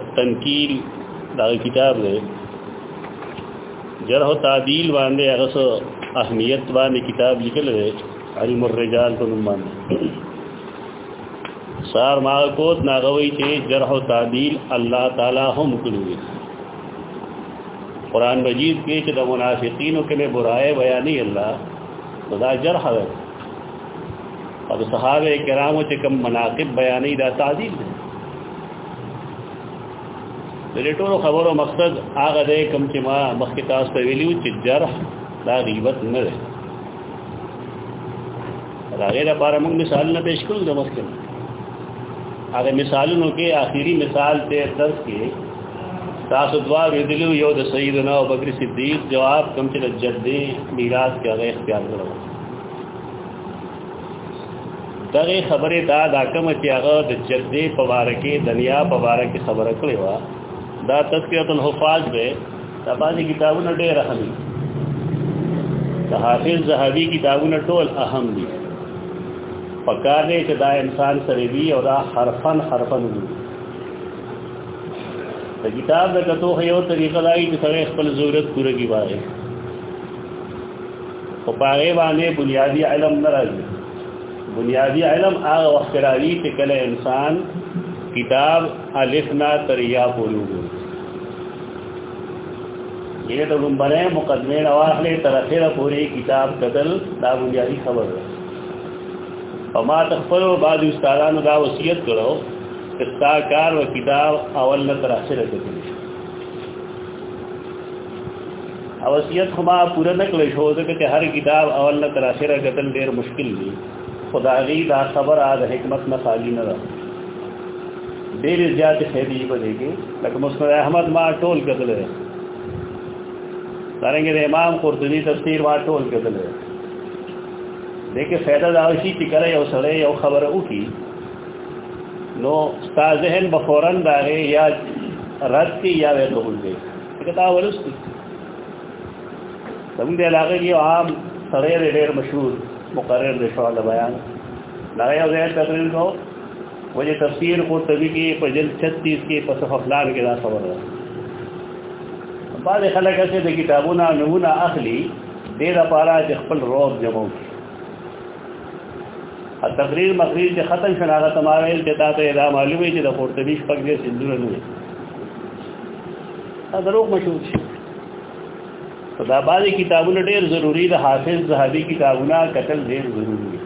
التنکیل دا کتاب دی جرح تعدیل باندې هغه سو اهمیت باندې کتاب لیکل دی علم الرجال په نوم باندې سار ما کوت ناغوي چې جرح تعدیل الله تعالی هم کړی قرآن مجید کې چې د منافقینو کې برائے بیانې الله دا جرح ده او صحابه کرامو چې کوم مناقب بیانې دا تعدیل ده د دې ټولو خبرو مقصد هغه دی کوم چې ما مخکې تاسو ته ویلو چې جرح دا غیبت نه دی دا غیر لپاره موږ مثال نه پېښ کوو د مخکې هغه مثالونو کې آخري مثال ته درس کې تاسو دوا ویلو یو د سیدنا ابوبکر صدیق جواب کوم چې د جدي میراث کې هغه اختیار کړو دغه خبره دا دا کوم چې هغه د جدې په واره کې دنیا په واره کې خبره کړې و دا تذکرۃ الحفاظ به تبانی کتابونه ډېر اهم دي د حافظ زهبي کتابونه ټول اهم دي پکار دی چې دا انسان سره وی او دا حرفن حرفن وي د کتاب د کتو یو طریقه دای چې سره خپل ضرورت پوره کی وایي او پاره باندې بنیادی علم ناراضي بنیادی علم هغه وخت راځي چې کله انسان کتاب الف نا تریا پوری وګوري دې ته لومبره مقدمه راوخلې تر اخره پوری کتاب قتل دا بنیادی خبر ده او ما تخفل بعد استادانو دا وصیت کړو چې تا کار او کتاب اول نه تر اخره کې او وصیت خو ما پوره نه کړی شو ځکه چې هر کتاب اول نه تر اخره کتل ډیر مشکل دی خدایي دا خبره د حکمت نه خالی نه ده ډیر زیات خیری په دې کې لکه مصطفی احمد ما ټول کتل دی څنګه د امام قرطبي تفسیر ما ټول کتل دی دغه فائدہ دا شي چې کله یو سره یو خبره وکي نو ستاسو ذهن بفورن دا یا رد کی یا وې قبول دی دا ولست زموږ د علاقې یو عام سړی دی ډېر مشهور مقرر دی شوال بیان دا یو ځای تقریر کو وجه تفسیر کو تبي کې په جلد 36 کې په صفحه فلان کې دا خبره ده بعض خلک چې د کتابونو نمونه اخلي ډېر لپاره د خپل روز جمعو تقریر مقریر چې ختم شناغه تمامه چې تاسو دا معلومه چې د قرطبي شپږ دې سندونه نه دا دروغ مشهور شي دا باندې کتابونه ډېر ضروری د حافظ زهبي کتابونه قتل ډېر ضروری دي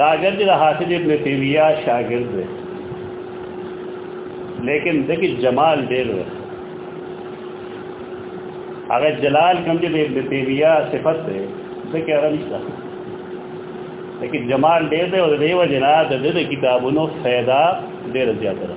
دا اگر د حافظ ابن تیمیه شاګرد دی لیکن دغه جمال ډېر دی هغه جلال کوم چې د ابن تیمیه صفت دی ځکه هغه نشته لیکن جمال ډېر دی او د دیو جنا د دې کتابونو فائدہ ډېر زیات ده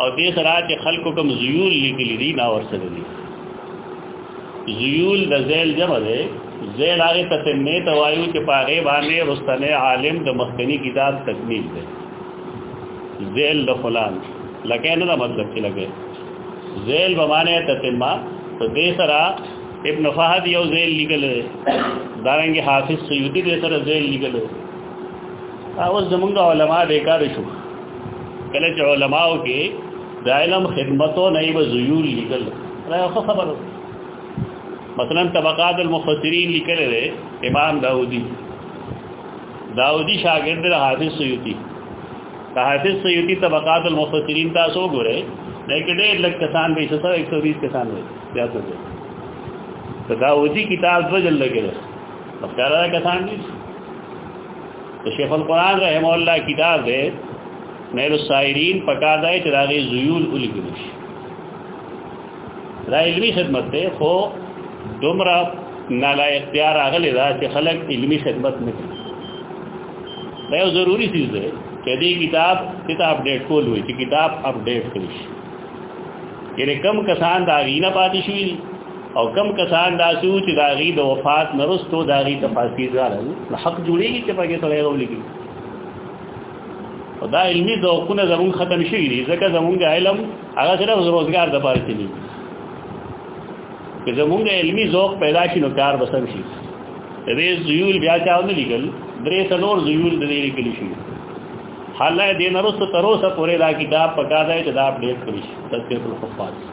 او دې سره چې خلکو کوم زیول لیکلي دي نا ورسره دي زیول د زیل جمع ده زیل هغه تسمه ته وایو چې پاره باندې رستنه عالم د مخکنی کتاب تکمیل ده زیل د فلان لکه نه مطلب چې لګي زیل به معنی تسمه ته دې سره ابن فهد یو زیل لیکل دارنګ حافظ سیوطی دې سره زیل لیکل اوس زمونږ علما بیکار شو کله چې علماو کې د علم خدمتو نه یې زیول لیکل دا خو خبره مثلا طبقات المفسرین لیکل دی امام داودی داودی شاګرد د حافظ سیوطی د حافظ سیوطی طبقات المفسرین تاسو ګوره لیکن ډېر لږ کسان به څه 120 کسان وي بیا څه دی دا داودی کتاب وجل لګل خو دا کسان دي د شیخ القرآن رحم الله کتاب دی نیل السائرین پکار دی چې دا غي زیول الګل شي دا علمی خدمت دی خو دومره نالا اختیار اغلی دا چې خلک علمی خدمت نه کوي دا یو ضروری چیز دی چې دې کتاب ته اپډیټ کول وي چې کتاب اپډیټ کړي یعنی کم کسان دا غینه پاتې شوی او کم کسان دا سو چې دا غي د وفات نرستو دا غي تفاصیل راغلي نو حق جوړیږي چې پکې سره یو لګي دا علمي ذوقونه زمون ختم شي دي ځکه زمون علم هغه سره روزګار د پاره کې دي که زمون علمي ذوق پیدا شي نو کار بسم شي دې زیول بیا چا نه لګل درې څلور زیول د دې لیکل شي حالا دې نرسته تر اوسه پورې دا کتاب پکا دی چې دا اپډیټ کړی تذکرۃ الحفاظ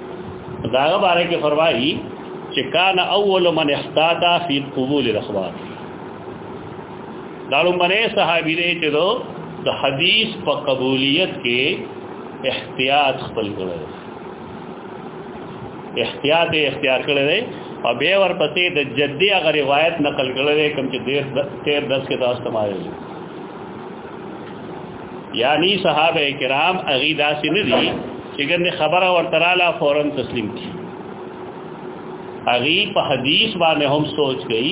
داغه باره کې فرمایي چې کان اول من احتاطا فی قبول الاخبار دالو منه صحابي دې چې دو د حدیث په قبولیت کې احتیاط خپل کړو احتیاط اختیار کړی دی او به ورپسې د جدي هغه روایت نقل کړی دی کوم چې 13 10 کې تاسو تمایل یعنی صحابه کرام اغي داسې نه دي چې ګنې خبره ورته رااله فورا تسلیم کی اغي په حدیث باندې هم سوچ گئی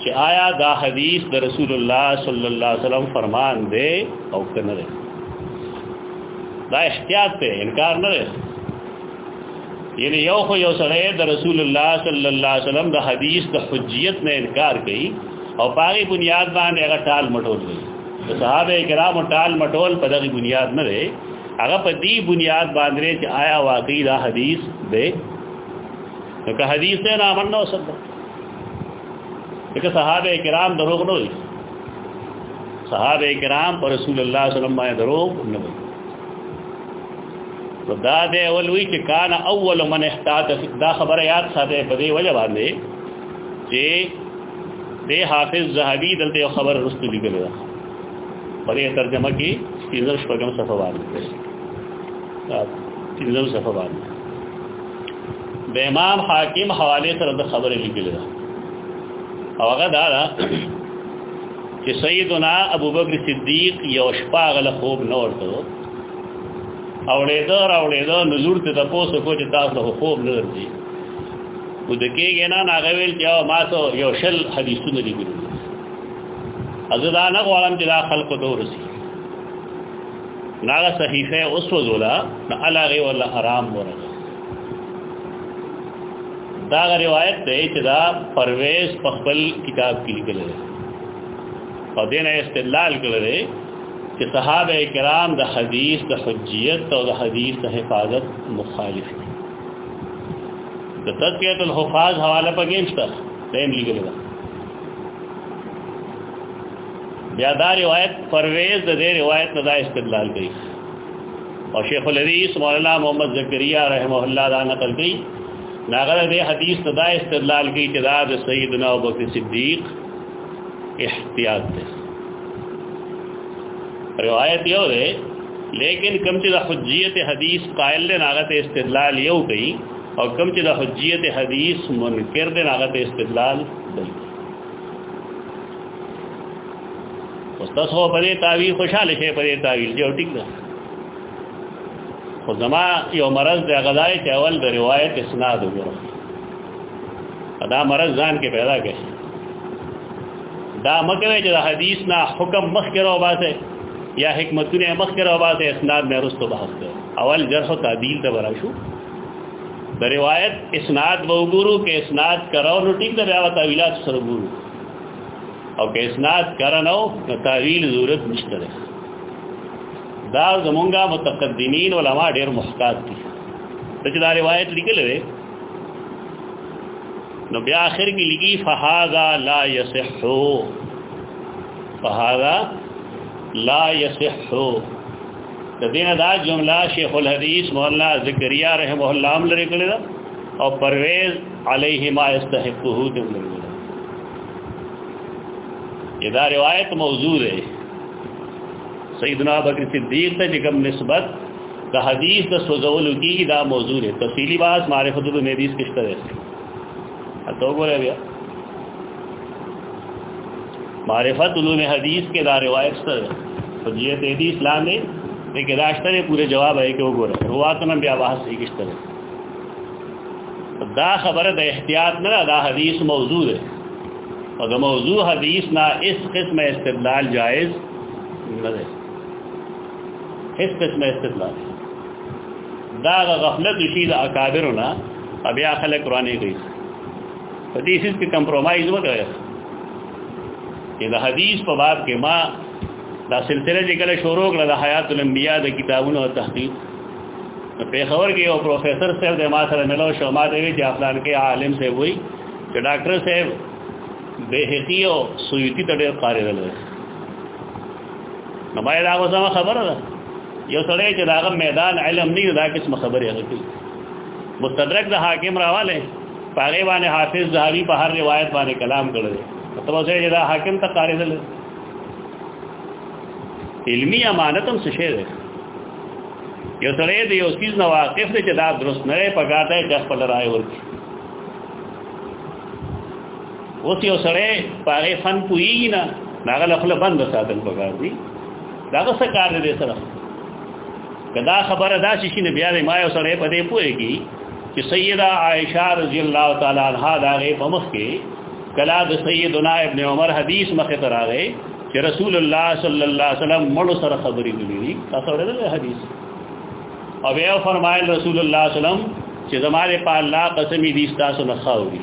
چې آیا دا حدیث د رسول الله صلی الله علیه وسلم فرمان دی او کنه دی دا احتیاط ته انکار نه دی یعنی یو خو یو سره د رسول الله صلی الله علیه وسلم د حدیث د حجیت نه انکار کوي او پاره بنیاد باندې هغه ټال مټول کوي د صحابه کرامو ټال مټول په دغه بنیاد نه دی هغه په دې بنیاد باندې چې آیا واقعي دا حدیث دی نو که حدیث نه امن نو صدق دغه صحابه کرام دروغ نه وي صحابه کرام پر رسول الله صلی الله علیه وسلم باندې دروغ نه وي دا دې اول وی چې کان اول من احتاط دا خبره یاد ساته په دې وجه باندې چې دې حافظ زهبي دلته یو خبر رسول لیکل دا په دې ترجمه کې سپینځل شپږم صفه باندې دا سپینځل صفه باندې د امام حاکم حواله سره د خبرې لیکل دا او هغه دا دا چې سیدنا ابوبکر صدیق یو شپه غل خوب نور ته اوړې دا راوړې دا نزور ته تاسو کو چې تاسو خوب نه درځي و د کېږي نه هغه ویل چې ما ته یو شل حدیثونه دي ګورو ازدا نه غواړم چې دا خلق ته ورسي ناغه صحیفه اوس وزولا نه علاغه ولا حرام ورغه دا روایت ده چې دا پرویز په خپل کتاب کې لیکل دی او دینه استدلال کړی چې صحابه کرام د حدیث د حجیت او د حدیث د حفاظت مخالف دي د تذکرۃ الحفاظ حواله پکې نشته دیم لیکل ده بیا دا روایت پرویز د دې روایت نه دا استدلال کوي او شیخ الحدیث مولانا محمد زکریا رحمه الله دا نقل کوي ناغره دې حدیث ته دا استدلال کوي چې دا د سیدنا ابوبکر صدیق احتیاط دی روایت یو دی لیکن کم چې د حجیت حدیث قائل دی هغه ته استدلال یو کوي او کم چې د حجیت حدیث منکر دی هغه ته استدلال دی اوس تاسو په دې تعویل خوشاله شئ په دې تعویل جو ټیک ده خو زما یو مرض د غذای چې اول د روایت اسناد وګورم دا مرض ځان کې پیدا کړي دا مکوي چې د حدیث نه حکم مخ کې راو باسه یا حکمتونه مخ کې راو باسه اسناد مې رسو بحث کوي اول جرح او تعدیل ته ورا شو د روایت اسناد به وګورو کې اسناد کراو نو ټیک د روایت اویلات سره وګورو او کې اسناد کرنو نو تعویل ضرورت نشته ده دا زمونږه متقدمین علما ډیر محتاط دي چې دا روایت لیکل وي نو بیا آخر کې لګي فهذا لا يصح فهذا لا يصح تدین دا جمله شیخ الحدیث مولانا زکریا رحم الله عمل لري کړل او پرویز علیه ما استحقه دې لري دا روایت موضوع ده سیدنا بکر صدیق ته کوم نسبت د حدیث د سوزولو کیږي دا موضوع دی تفصیلی بحث معرفت به حدیث کې شته اته وګوره بیا معرفت علوم حدیث کې دا روایت سره فضیلت حدیث لاندې لیکن داشتر پورے جواب ہے کہ وہ گورا روات میں بھی آواز سے کس طرح دا خبر دا احتیاط نہ دا حدیث موضوع ہے اور دا موضوع حدیث نہ اس قسم استدلال جائز نہ هیڅ قسمه استدلال دا غفلت شي د اکابرنا بیا خلک قرانه کوي په دې سیس کې کمپرمایز وکړي چې د حدیث په باب کې ما دا سلسله چې کله شروع کړه د حیات الانبیاء د کتابونو او تحقیق په خبر کې یو پروفیسور صاحب د ما سره ملو شو ما ته وی چې افغان کې عالم صاحب وی چې ډاکټر صاحب بهقی او سویتی ته ډېر قاری دی نو باید دا وسمه خبره ده یو سړی چې داغه میدان علم نه دا قسم خبره هغه کوي مستدرک د حاکم راواله پاره باندې حافظ زهری په هر روایت باندې کلام کړل ته وځي چې دا حاکم ته قاری دل علمی امانت هم څه شی ده یو سړی د یو سیز نه واقف دی چې دا درست نه پګاټه د خپل رائے ورکړي اوس یو سره پاره فن پویږي نه هغه لخل بند ساتل پکار دي دا څه کار دی سره کدا خبره دا شي چې بیا ما یو سره په دې پویږي چې سیدہ عائشہ رضی الله تعالی عنها دا غي په مخ کې کلا د سیدنا ابن عمر حدیث مخه تر راغی چې رسول الله صلی الله علیه وسلم مړ سره خبرې کوي تاسو ورته حدیث او بیا فرمایل رسول الله صلی الله علیه وسلم چې زماره په الله قسم دي تاسو نه خاوري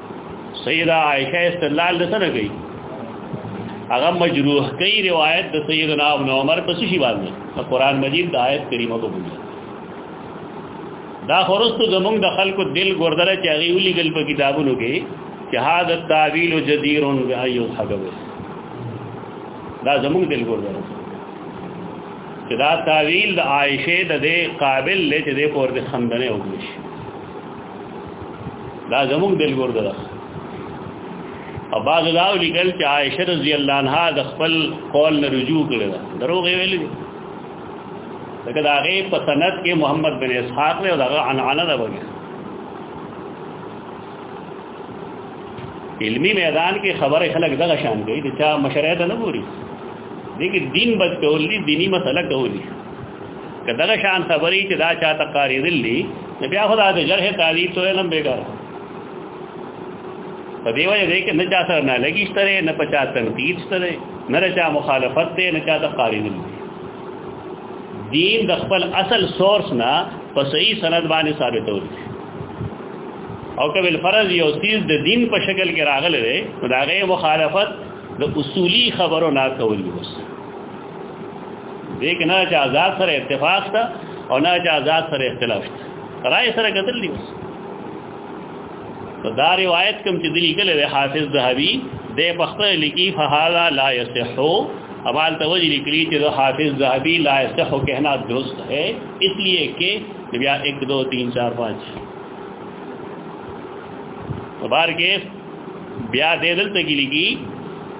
سیدہ عائشہ استدلال د سره کوي هغه مجروح کوي روایت د سیدنا ابن عمر په شی باندې په قران مجید د آیت کریمه په بنیاد دا خورستو زمونږ د خلکو دل ګردره چې هغه ولي ګل په کتابونو کې چې هاذا التاویل جدیر ایو حقو دا زمونږ دل ګردره چې دا تاویل د عائشه د قابل لته د پور د خندنه وکړي دا زموږ دل ګور ده او باز دا لګل چې عائشه رضی الله عنها د خپل قول نه رجوع کړی دا دروغ ویل دي لکه دا غي په سند کې محمد بن اسحاق له دغه عنعنه ده وګړي علمی میدان کې خبره خلک دغه شان کوي چې چا مشرعه ته نه ګوري دغه دین بچ کولی دینی مسله کولی که دغه شان خبرې چې دا چاته قاری دلی نو بیا خدا د جرح تعریف ته علم بیګار په دی وجه دی کې نه چا سره نه لګی ستره نه پچا تنقید ستره نه چا مخالفت دی نه چا د قاری دلی دین د خپل اصل سورس نه په صحیح سند باندې ثابتول او کبل فرض یو چیز د دین په شکل کې راغلی دی نو دا غي مخالفت د اصولی خبرو نه کول وسه دې کې نه چې آزاد سره اتفاق ته او نه چې آزاد سره اختلاف ته راي سره قتل دی اوس په دا روایت کوم چې دلی کله حافظ ذهبي د بخته لکی فهالا لا يصحو اول تو جی لکلی چې دو حافظ ذهبی لا صح کہنا درست ہے اس لیے کہ بیا 1 2 3 4 5 بار کې بیا دې دلته کې لګي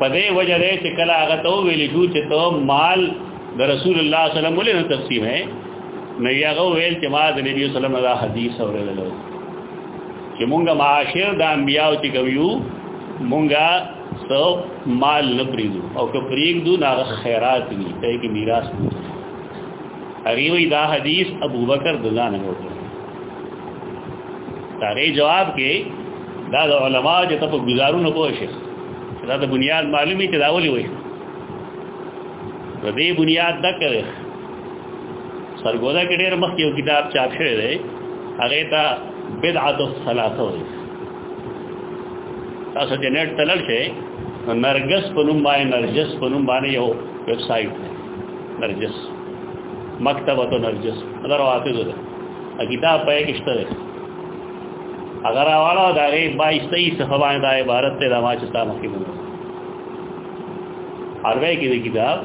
په دې وجه دې چې کله هغه ته ویل شو چې ته مال د رسول الله صلی الله علیه وسلم ولې نه تقسیم ہے نو هغه ویل چې ما د نبی صلی الله علیه وسلم دا حدیث اورېدل چې مونږه معاشر د انبیاو چې کویو مونږه سو مال نه پریږدو او که پریږدو نه خیرات دي ته کې میراث هغه وی دا حدیث ابوبکر دلانه وکړ دا غي جواب کې دا د علما چې تاسو گزارونه کوی شي دا د بنیاد معلومي ته دا ولي وي د دې بنیاد دا کوي سرګودا کې ډېر مخکې یو کتاب چاپ شوی دی هغه ته بدعت الثلاثه وي تاسو چې نت تلل شي نرجس په نوم باندې نرجس په نوم باندې یو ویب سټ دی نرجس مکتبه نرجس دا راوته ده کتاب پای کې شته اگر اواله دا غي 22 23 صفه باندې دا عبارت ته دا ما چې تاسو کې مونږ اروي کې دی کتاب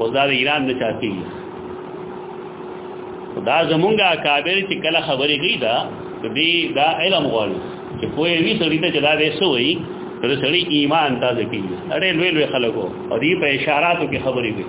وزار ایران نه چاهتي دا زمونږه کابل چې کله خبرې کوي دا دې دا علم غواړي چې کوی وی سړی ته جلا دی سوې د سړی ایمان تازه کیږي اړې لوی لوی خلکو او دې په اشاراتو کې خبرې کوي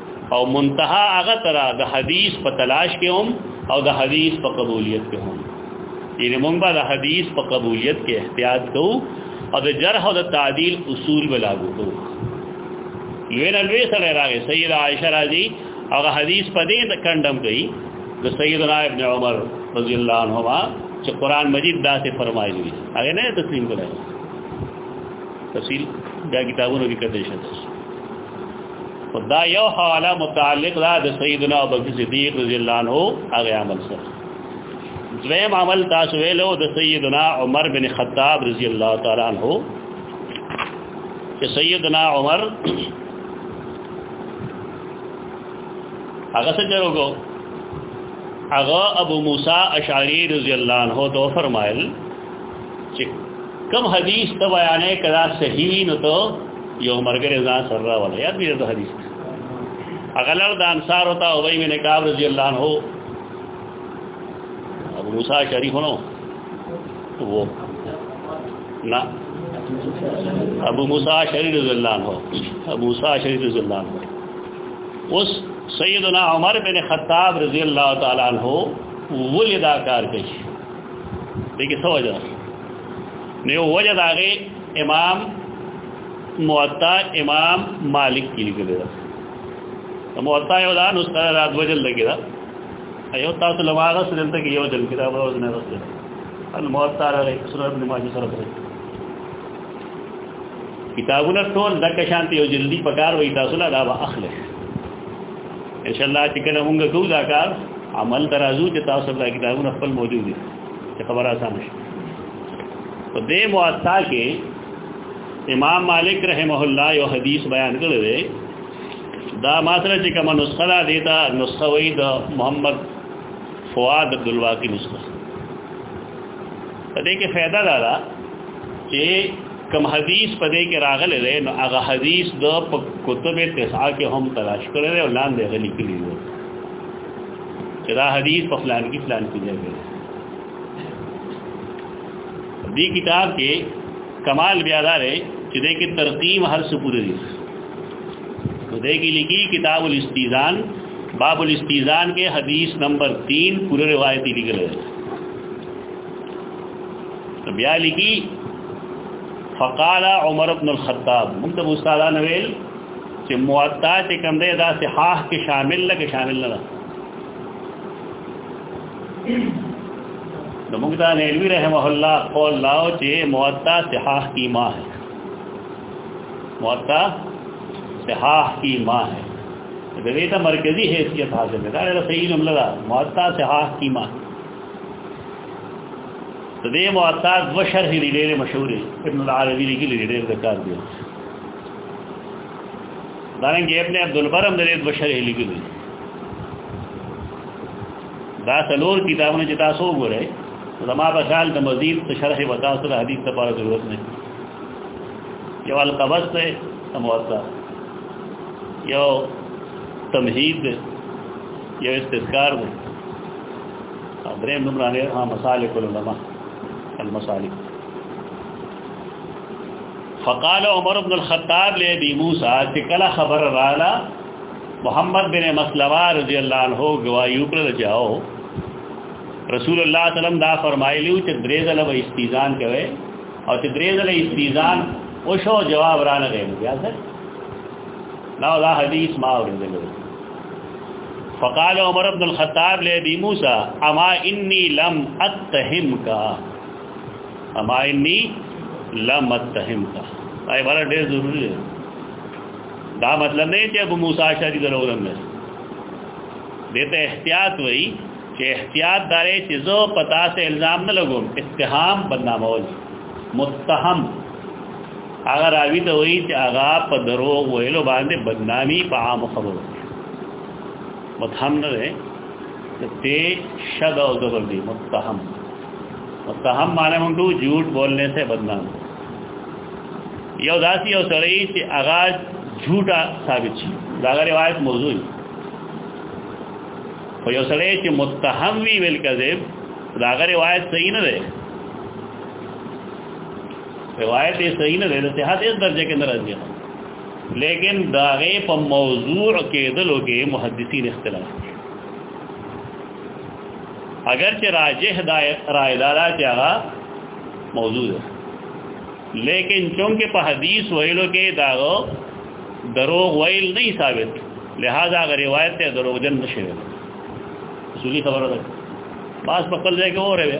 او منتها هغه تر د حدیث په تلاش کې هم او د حدیث په قبولیت کې هم یعنی موږ به د حدیث په قبولیت کې احتیاط کوو او د جرح او د تعدیل اصول به لاګو کوو لوی نه لوی سره راغی سید عائشہ راضی هغه حدیث په دې د کندم گئی د سیدنا ابن عمر رضی الله عنهما چې قران مجید داسې فرمایلی هغه نه تسلیم کړی تفصیل دا کتابونو کې کتل شته دا یو حواله متعلق دا د سیدنا ابوبکر صدیق رضی الله عنه هغه عمل سره دویم عمل تاسو ویلو د سیدنا عمر بن خطاب رضی الله تعالی عنہ چې سیدنا عمر هغه څه جوړو هغه ابو موسی اشعری رضی الله عنه تو فرمایل چې کم حدیث ته بیانې کړه صحیح نو ته یو مرګره ځان سره راول یاد دې ته حدیث اغلر د انصار او ته ابي بن کعب رضی الله عنه ابو موسی شریف نو وو نا ابو موسی شریف رضی الله عنه ابو موسی شریف رضی الله عنه اوس سیدنا عمر بن خطاب رضی الله تعالی عنہ ولدا کار کوي دغه څه وجه نه یو وجه داغه امام موطا امام مالک کې لیکل دا موطا یو دا نو سره رات وجل لګی دا ایو تاسو لواغه سره دلته یو دل کې دا ورځ نه راځي ان موطا راغی سره ابن ماجه سره سره کتابونه ټول د کشانت یو جلدی پکار وې تاسو لا دا واخله ان شاء الله چې کله موږ کوو دا کار عمل ترازو چې تاسو دا کتابونه خپل موجود دي چې خبر آسان شي په دې موطا کې امام مالک رحمه الله یو حدیث بیان کړی دی دا ماتره چې کومه نسخه ده دیتا نسخه وې د محمد فواد عبد الواقی نسخه په دې کې فائدہ دا ده چې کم حدیث په دې کې راغلی دی نو هغه حدیث د کتب تسعه کې هم تلاش کړی دی او لاندې غلي کړی دی چې دا حدیث په فلان کې فلان کې دی دې کتاب کې کمال بیا دا دی چې دې کې ترقیم هر څه پوره دي نو دې کې لیکي کتاب الاستیزان باب الاستیزان کې حدیث نمبر 3 پوره روایت لیکل دی بیا لګي فقال عمر بن الخطاب موږ د استادانو ویل چې موطا چې کوم دی دا صحاح کې شامل نه کې شامل نه ده د موږ دا نیلوی رحمه الله قول لاو چې موطا صحاح کی ما ہے موطا صحاح کی ما ہے د دې ته مرکزی حیثیت حاصل ده دا صحیح نوم لدا موطا صحاح کی ما ہے د دې موطا د شرح دی ډېر مشهور ابن العربی لیکي ډېر د کار دی دا نه کې ابن عبد البر هم د دې د شرح لیکي دا څلور کتابونه چې تاسو وګورئ زما په خیال د مزید شرح و تاسو د حدیث لپاره ضرورت نه یو القبس ته موطا یو تمهید یو استذکار دی دریم نمبر نه ها مسالک العلماء المسالک فقال عمر بن الخطاب لابي موسى تکلا خبر رالا محمد بن مسلمہ رضی اللہ عنہ گواہی وکړه چاو رسول الله صلی الله علیه وسلم دا فرمایلی چې درې ځله به استیزان کوي او چې درې ځله استیزان او شو جواب را نه غوښتي بیا څه نو دا حدیث ما اورېدل فقال عمر بن الخطاب لابي موسى اما اني لم اتهمك اما اني لم اتهمك اي بارا ډېر ضروري دی دا مطلب نه چې ابو موسی شری دروغجن دی دته احتیاط وای چې احتیاط دارې چې زه پتا سه الزام نه لګوم اتهام بدنامول متهم هغه راوی ته وایي چې هغه په درو ویلو باندې بدنامي په عام خبرو متهم نه دی ته شد او زبر دی متهم متهم معنی مونږ ته جھوٹ بولنے سے بدنام یو داسي یو سړی چې هغه جھوټا ثابت شي دا روایت موضوع خو یو سړی چې متهم وی ویل کذب دا روایت صحیح نه ده روایت یې صحیح نه ده ته هیڅ درجه کې ناراضي لیکن داغه په موضوع کې دلو کې محدثین اختلاف دي اگر چې راجح دا رائے دارا چې هغه موضوع ده لیکن چونکه په حدیث ویلو کې داغه دروغ ویل نه ثابت لہذا اگر روایت ته دروغ جن نشي ویل اصولي خبره ده پاس په خپل ځای کې اوره وي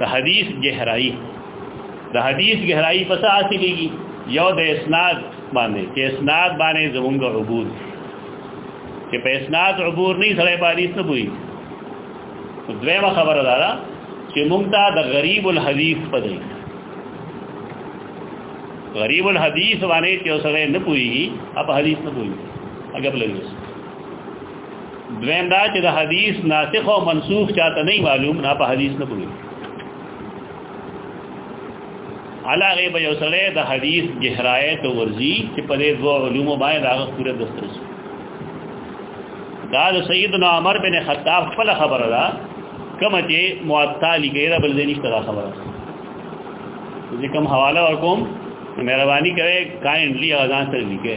د حدیث گہرائی د حدیث گہرائی پس آسی لیگی یو د اسناد باندې چې اسناد باندې زمونږ عبور چې په اسناد عبور نه سره په حدیث نه پوي دویمه خبره ده دا چې مونږ ته د غریب الحدیث په دی غریب الحدیث باندې چې سره نه پوي اپ حدیث نه پوي اګه بلګوس دویم دا چې د حدیث ناسخ او منسوخ چاته نه معلوم نه په حدیث نه پوهیږي علاوه به یو سره د حدیث گہرایت او ورزی چې په دې دوه علوم باندې دا پوره دسترس دا د سیدنا عمر بن خطاب خپل خبره ده کوم چې معطا لګی دا بل دې نشته خبره ځکه کوم حواله ورکوم مهرباني کوي کایندلی اذان سره لیکه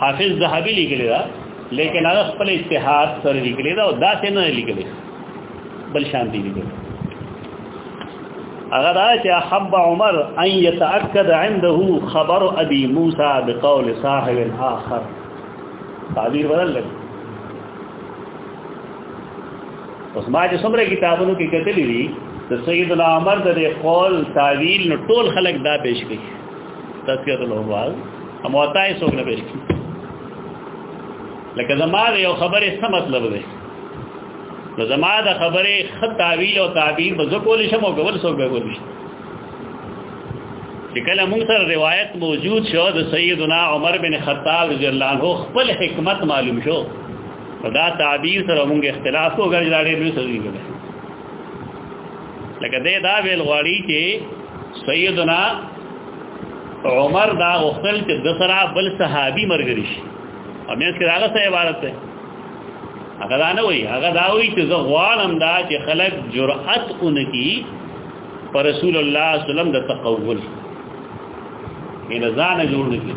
حافظ ذهبي لیکلی دا لیکن هغه خپل اجتهاد سره لیکلی دا او دا څه نه لیکلی بل شان دی لیکلی هغه دا چې حب عمر ان يتاكد عنده خبر ابي موسى بقول صاحب اخر تعبیر بدل لګ اوس ما چې څومره کتابونو کې کتلې دي د سیدنا عمر د قول تعویل نو ټول خلک دا پیش کوي تذکرۃ الحفاظ اموتا یې څوک نه پیش کړي لکه زما یو خبره څه مطلب دی نو زما د خبره خط تعویل او تعبیر به زه کول شم او کول څوک به کول شي چې کله موږ سره روایت موجود شو د سیدنا عمر بن خطاب رضی الله عنه خپل حکمت معلوم شو دا تعبیر سره موږ اختلاف وکړ چې دا ډېر لوی سړي دی لکه دې دا ویل غواړي چې سیدنا عمر دا غوښتل چې د سره بل صحابي مرګري شي امیس کې هغه څه عبارت ده هغه دا نه وایي هغه دا وایي چې زه غواړم دا چې خلک جرأت اونکي پر رسول الله صلی الله علیه وسلم د تقول ان ځان جوړ نکړي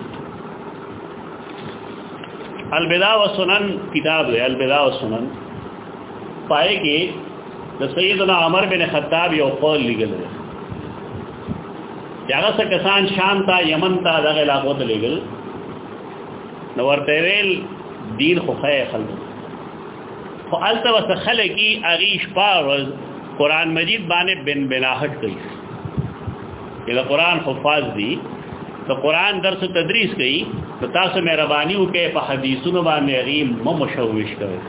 البدع والسنن کتاب دی البدع والسنن پائے کې د سیدنا عمر بن خطاب یو قول لګل دی هغه څه کسان شام ته یمن ته دغه علاقو ته لګل نو ورته ویل دین خو خیر خلک خو الته وسخلکی اغیش پاور قران مجید باندې بن بناحت کوي چې د قران حفاظ دي ته قران درس تدریس کوي ته تاسو مهرباني وکړئ په حدیثونو باندې غیم مو مشوش کړئ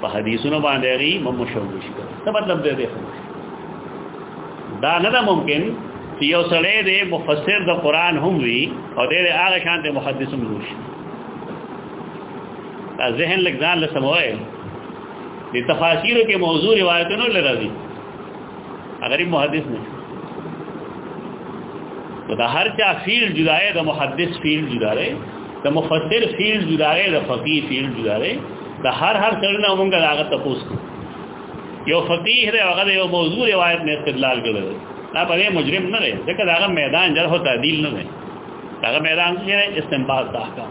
په حدیثونو باندې غیم مو مشوش کړئ څه مطلب دی دی دا نه ده ممکن چې یو سړی دی مفسر د قران هم وي او د هغه شان د محدث هم وي ذهن لګ ځان له سموي د تفاسیر کې موضوع روایتونو لري اگر محدث نه نو دا هر چا فیل جدا دی د محدث فیل جدا دی د مفسر فیل جدا دی د فقيه فیل جدا دی د هر هر سره نه مونږه هغه تفوس یو فقيه دی هغه یو موضوع روایت نه استدلال کړی دا په مجرم نه دی ځکه دا میدان جرح او تعدیل نه دی دا میدان چې استنباط دا احکام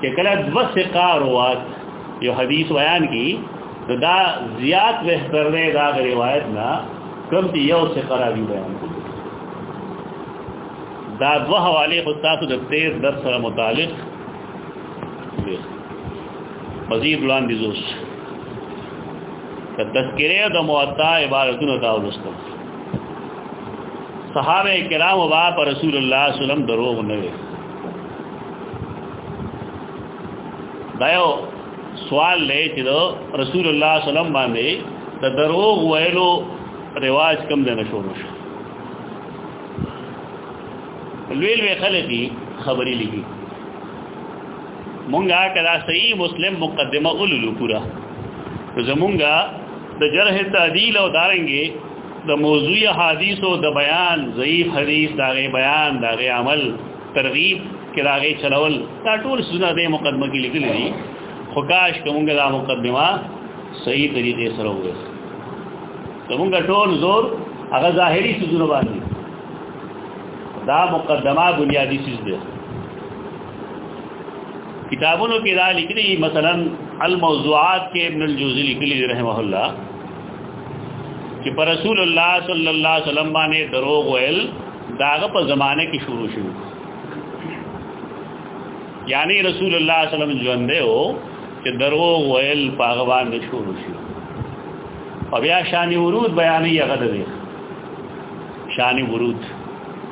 چې کله دو ثقه روات یو حدیث بیان کی نو دا زیات بهتر دی دا روایت نه کم چې یو ثقه راوی بیان کی دا دو حواله خو تاسو د تیر درس سره متعلق دی مزید وړاندې زوس تذکرې د موطا عبارتونو دا ولستم صحابه کرام وا پر رسول الله صلی الله علیه وسلم دروغ نه وي دا یو سوال لې چې رسول الله صلی الله علیه وسلم باندې د دروغ ویلو رواج کم دی نه شروع شو لوی لوی خلک دي خبرې لګي مونږه کدا صحیح مسلم مقدمه اولو پورا زمونږه د جرح تعدیل او دارنګي د موضوع حدیث او د بیان ضعیف حدیث دا غي بیان دا غي عمل ترغیب کې دا غي چلول دا ټول سونه د مقدمه کې لیکل دي خو کاش کومګه دا مقدمه صحیح طریقې سره وګورئ کومګه ټول زور هغه ظاهري سونه باندې دا مقدمه بنیادی چیز ده کتابونو کې دا لیکلي مثلا الموضوعات کې ابن الجوزی لیکلي رحمه الله چې پر رسول الله صلی الله علیه وسلم باندې دروغ ویل داغه په زمانه کې شروع شو یعنی رسول الله صلی الله علیه وسلم ژوند دی او چې دروغ ویل پاغه باندې شروع شو او بیا شان ورود بیانې هغه دی شان ورود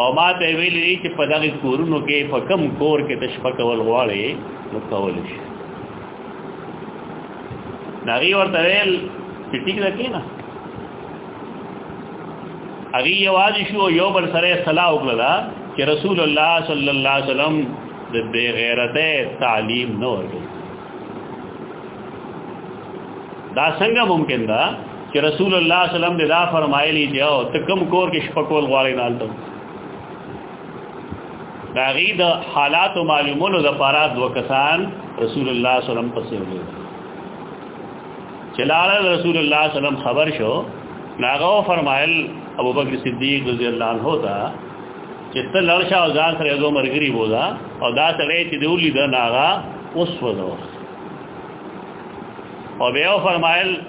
او ما ته ویل دي چې په دغه کورونو کې په کم کور کې تشفق ول غواړي نو کول شي نغي ورته ویل چې ټیک ده کینا اغي یواز شو یو بل سره صلاح وکړه چې رسول الله صلی الله علیه وسلم د بے غیرته تعلیم نه ورکړي دا څنګه ممکن ده چې رسول الله صلی الله علیه وسلم دا فرمایلی دی او ته کوم کور کې شپه کول غواړې نه الته دا غي د حالات معلومولو د پاره دوه کسان رسول الله صلی الله علیه وسلم پسې وي چلال رسول الله صلی الله علیه وسلم خبر شو ناغو فرمایل ابو بکر صدیق رضی الله عنه تا چې ته لړشا او ځان سره یو مرګري بوزا او دا سره چې دی ولید ناغا اوس وځو او بیا فرمایل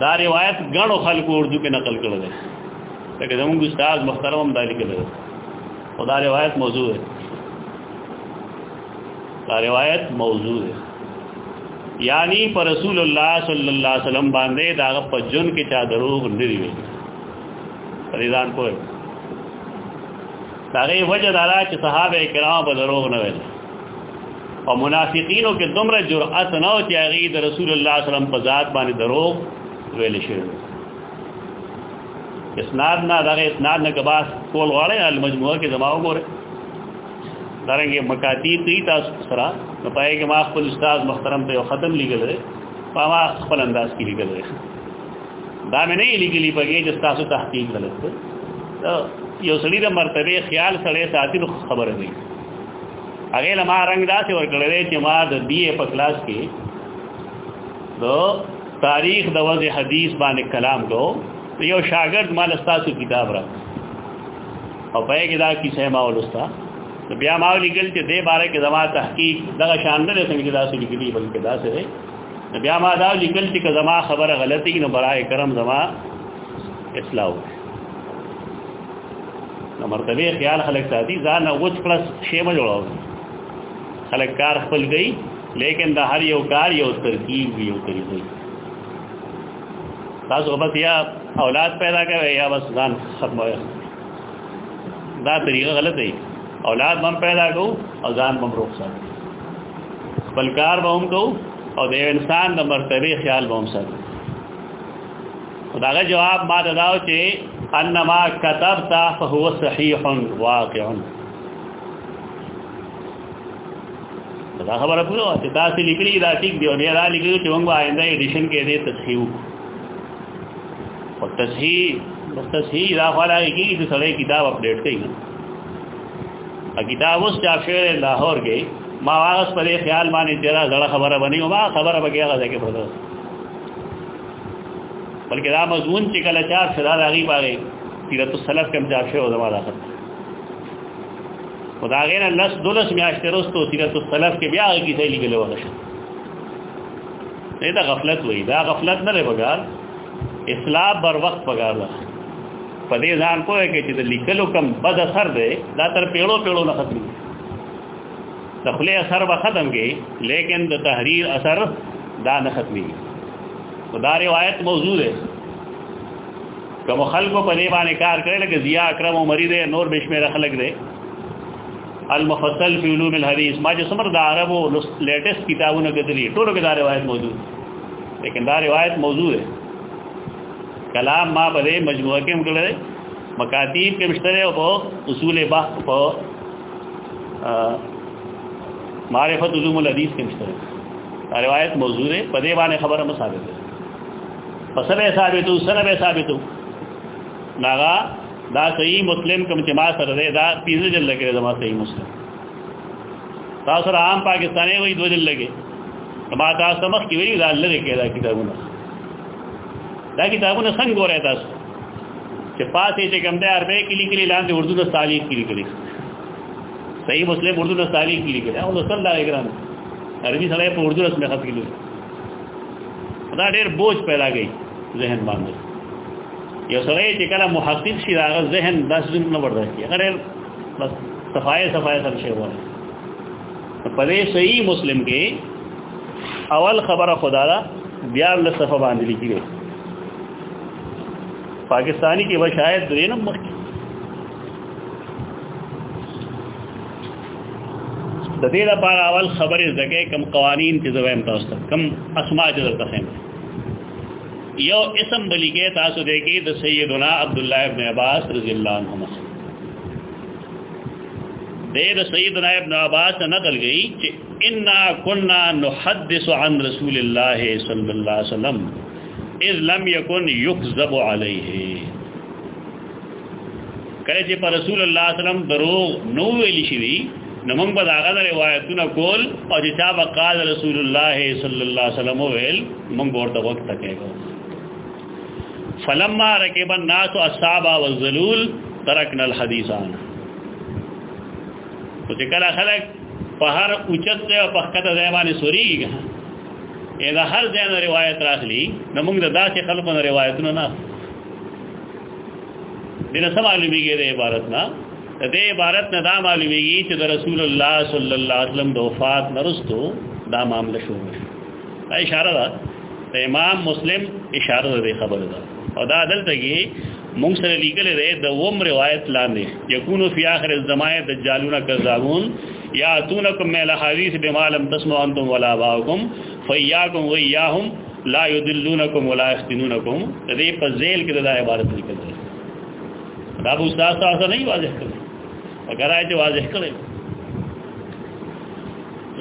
دا روایت غنو خلکو اردو کې نقل کړل دی لکه زموږ استاد محترم هم دا لیکل دی او دا روایت موضوع دی دا روایت موضوع دی یعنی پر رسول الله صلی الله علیه وسلم باندې دا په جون کې چا دروغ نه دی ویل پریزان کوی داغه وجه دا چې صحابه کرام په دروغ نه ویل او منافقینو کې دومره جرأت نه او چې هغه د رسول الله صلی الله علیه وسلم په ذات باندې دروغ ویل شي اسناد نه دا اسناد نه کباس کول غواړي المجموعه کې زما وګوره دارنګه مکاتیب دی تاسو سره نو پای کې ما خپل استاد محترم ته ختم لیکل لري په ما خپل انداز کې لیکل لري دا مې نه لیکلي په کې چې تاسو تحقیق غلط کړ یو سړي د مرتبه خیال سره ساتي خبره دی هغه له ما رنگ داسې ورکړل چې ما د بی اے په کلاس کې دو تاریخ د وضع حدیث باندې کلام کو یو شاګرد مال استاسو کتاب را او پای کې دا کیسه ما ولستا بیا ما لیکل چې دې باره کې زما تحقیق دغه شان نه څنګه داسې لیکلي بلکې داسې بیا ما دا لیکل چې زما خبره غلطی نو برای کرم زما اصلاح نو مرتبه خیال خلک ساتي ځان اوچ پلس شیمه جوړاو خلک کار خپل گئی لیکن دا هر یو کار یو ترکیب یو طریقې تاسو بس یا اولاد پیدا کوي یا بس ځان ختموي دا طریقه غلط دی اولاد من پیدا کو او ځان ممروخ ساتي خپل کار به هم کو او د انسان د مرتبه خیال به هم ساتو خداغه جواب ما ته داو چې انما كتبت فهو صحيح واقع دا خبره پوره وه چې تاسو لیکلي دا ټیک دی او بیا دا لیکلي چې موږ آینده ایډیشن کې دې تصحیح وکړو او تصحیح بس تصحیح دا خلا کی چې سړی کتاب اپډیټ کوي کتاب اوس چاپ شوی لاهور کې ما واغس په دې خیال باندې چې دا زړه خبره بنی او ما خبره به کېږه ځکه په دوس بلکې دا مضمون چې کله چاپ شدا راغی باغې سیرت السلف کې چاپ شوی زما دا خط خدا غیر لس دولس میاشتې وروسته سیرت السلف کې بیا هغه کیسه لیکل وغوښته دا غفلت وای دا غفلت نه لري بګار اسلام بر وخت بګار ده په دې ځان پوهه کې چې د لیکلو کم بد اثر دی دا تر پیړو پیړو نه ختم د خپل اثر به ختم کې لیکن د تحریر اثر دا نه ختمي دا روایت موضوع ده کوم خلکو په دې باندې کار کړی لکه ضیا اکرم عمری دی نور بشمیر خلک دی المفصل فی علوم الحدیث ما چې سمر د عربو لیټیسټ کتابونه کتلی ټولو کې دا روایت موجود لیکن دا روایت موضوع ده کلام ما په دې مجموعه کې وکړل مکاتیب کې مشتره او اصول بحث په معرفت علوم الحدیث کې مشتره روایت موضوع ده په دې باندې خبره مو ثابت ده پسله ثابتو سره به ثابتو ناغا دا صحیح مسلم کوم چې ما سره ده دا پیزه جل لګره زما صحیح مسلم تاسو را عام پاکستاني وي دوه جل لګي ما تاسو مخ کې وی دا لری کې دا کتابونه دا کتابونه څنګه ګورئ تاسو چې پاتې چې کوم ده عربی کې لیکلي لاندې اردو د تعلیق کې لیکلي صحیح مسلم اردو د تعلیق کې لیکلي او صلی الله علیه وسلم عربي سره په اردو رسمه خط کې لیکلي دا ډېر بوج پیدا کوي ذهن باندې یو سره چې کله محقق شي هغه ذهن داس ځین نه ورداشي هغه بس صفای صفای سره شي وره په دې صحیح مسلم کې اول خبره خدا دا بیا له صفه باندې لیکي پاکستانی کې وشاید درې نمبر کې د دې لپاره اول خبرې زګې کم قوانين چې زویم تاسو ته کم اسماء چې درته خیم یو اسم بلیګه تاسو دې کې د سیدنا عبد الله ابن عباس رضی الله عنه دیر سیدنا ابن عباس نقل گئی کہ انا کننا نحدث عن رسول اللہ صلی اللہ علیہ وسلم اذ لم یکن یکذب علیہ کله چې پر رسول الله صلی الله علیه وسلم دروغ نو ویل شي نو موږ به دا غره روایتونه کول او چې چا وقال رسول الله صلی الله علیه وسلم ویل موږ ورته وخت تکېږو فلما ركب الناس اصحاب والذلول تركنا الحديث عنه او چې کله خلک په هر اوچت ځای او په کته ځای باندې سوري دا هر ځای نه روایت راغلي نو موږ د داسې خلکو نه روایتونه نه دنه سم معلومیږي د عبارت نه د دې عبارت نه دا معلومیږي چې د رسول الله صلی الله علیه وسلم د وفات نرستو دا معاملې شروع شو دا اشاره ده امام مسلم اشاره ده خبره ده او دا دلته کې مونږ سره لیکل دی د وم روایت لاندې یکونو فی اخر الزمان دجالون کذابون یاتونکم مل حدیث بما لم تسمعوا انتم ولا باؤکم فیاکم ویاهم لا یذلونکم ولا یفتنونکم دې په ذیل کې دا عبارت لیکل دی دا به استاد تاسو نه واضح کړی اگر آیته واضح کړی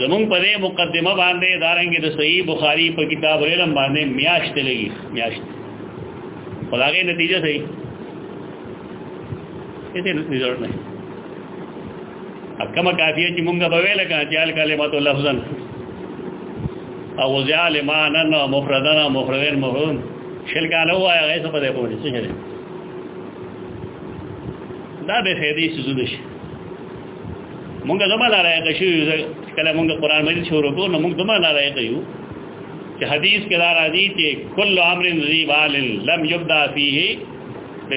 زمون په دې مقدمه باندې دارنګ د صحیح بخاری په کتاب علم باندې میاشت لګي میاشت خدای نتیجه صحیح دې رزلټ نه اکمه کافیه چې مونږ به ویل کړه چې ال کلمات لفظن او ځال مانن مفردن مفردن مفردن شل کاله وای هغه څه په دې پوهې څه دا به فائدې سوزونه شي مونږ زما نه راځي شو کله مونږ قران مجید شروع کوو نو مونږ زما نه راځي یو چې حدیث کې دا راځي چې کل امر ذی بال لم یبدا فیه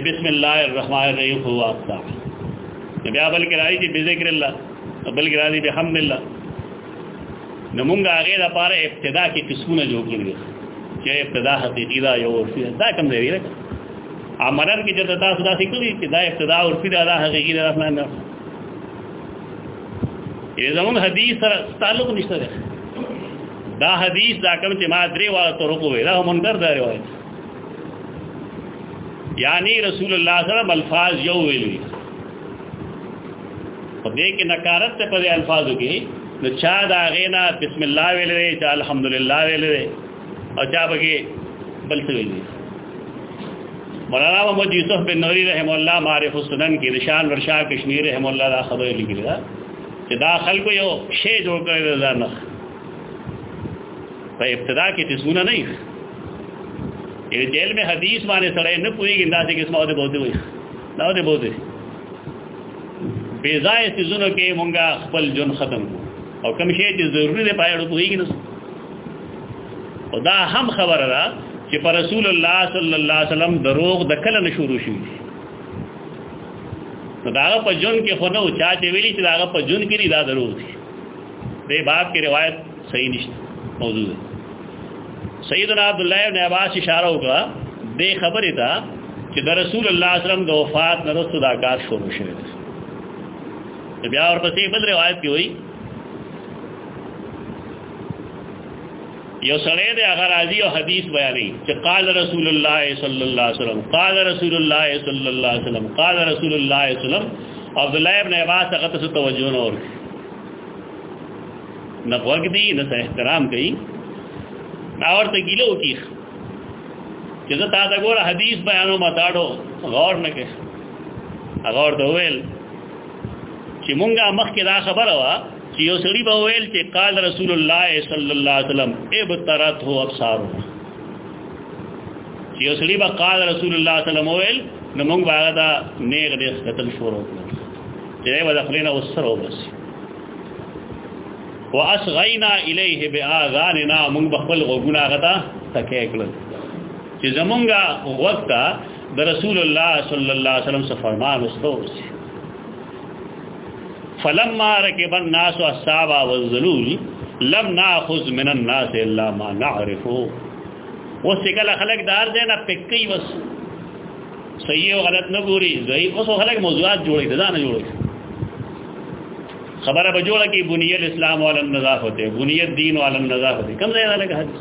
بسم الله الرحمن الرحیم هو اصلا بیا بل کې راځي چې بذکر الله بل کې راځي بحمد الله نو مونږ هغه د پاره ابتدا کې قسمونه جوړ کړی چې ابتدا حقیقی دا یو ورسیده دا کوم دی ویل عملن کې چې تاسو داسې کړی چې دا ابتدا او ابتدا دا حقیقي نه راتنه نه یې زمون حدیث سره تعلق نشته ده دا حدیث دا کوم چې ما درې واړه طرق وې دا منکر دا روایت یعنی رسول الله صلی الله علیه وسلم الفاظ یو ویلي په دې کې نکارت ته په الفاظو کې نو چا دا غینا بسم الله ویلې چې الحمدلله ویلې او چا بګي بل څه ویلي مولانا محمد یوسف بن نوری رحم الله معرف السنن کې نشان ورشا کشمیر رحم الله دا خبره لیکلی دا چې دا خلکو یو شی جوړ کړی دا نه په ابتدا کې تسونه نه یې جیل میں حدیث باندې سره نه پوری ګندا چې کیسه ماده بوته وي دا دې بوته بے ځای سيزونو کې مونږه خپل جون ختم کو او کوم شی چې ضروری دی پای ورو پوهیږي نو او دا هم خبره ده چې پر رسول الله صلی الله علیه وسلم دروغ د کله نشورو شي نو دا په جون کې خو نه او چا چې ویلي چې دا په جون کې دا دروغ دي دې باب کې روایت صحیح نشته موضوع ده سیدنا عبد الله ابن عباس اشاره وکړه دې خبره ده چې د رسول الله صلی الله علیه وسلم د وفات نه وروسته دا کار شروع شوی بیا ورپسې بل روایت کې وایي یو سړی دی هغه راځي او حدیث بیانوي چې قال رسول الله صلی الله علیه وسلم قال رسول الله صلی الله علیه وسلم قال رسول الله صلی الله علیه وسلم عبد الله ابن عباس هغه ته توجه نه ور نه وګ دی نه احترام کوي دا ورته ګیلو کی چې زه تا دا ګوره حدیث بیانو ما تاړو غور نه کې هغه ورته ویل چې مونږه مخکې دا خبره وا چې یو سړي به ویل چې قال رسول الله صلی الله علیه وسلم ابترت هو ابصار چې یو سړي به قال رسول الله صلی الله علیه وسلم ویل نو مونږ هغه دا نیغ دې قتل شروع کړو چې دا ودخلینا وسره وبس واسغینا الیه باذاننا مونږ خپل غوګونه غتا تکې کړل چې زمونږه وخت د رسول الله صلی الله علیه وسلم څخه فرمان وستو فلما ركب الناس اصحاب والذلول لم ناخذ من الناس الا ما نعرف وسکل خلق دار دې نه پکې وس صحیح او غلط نه ګوري ځای اوس خلق موضوعات جوړي دا نه جوړي خبره به جوړه کې بنیه الاسلام على النظافه بنیه الدين على النظافه کوم ځای نه لګه حدیث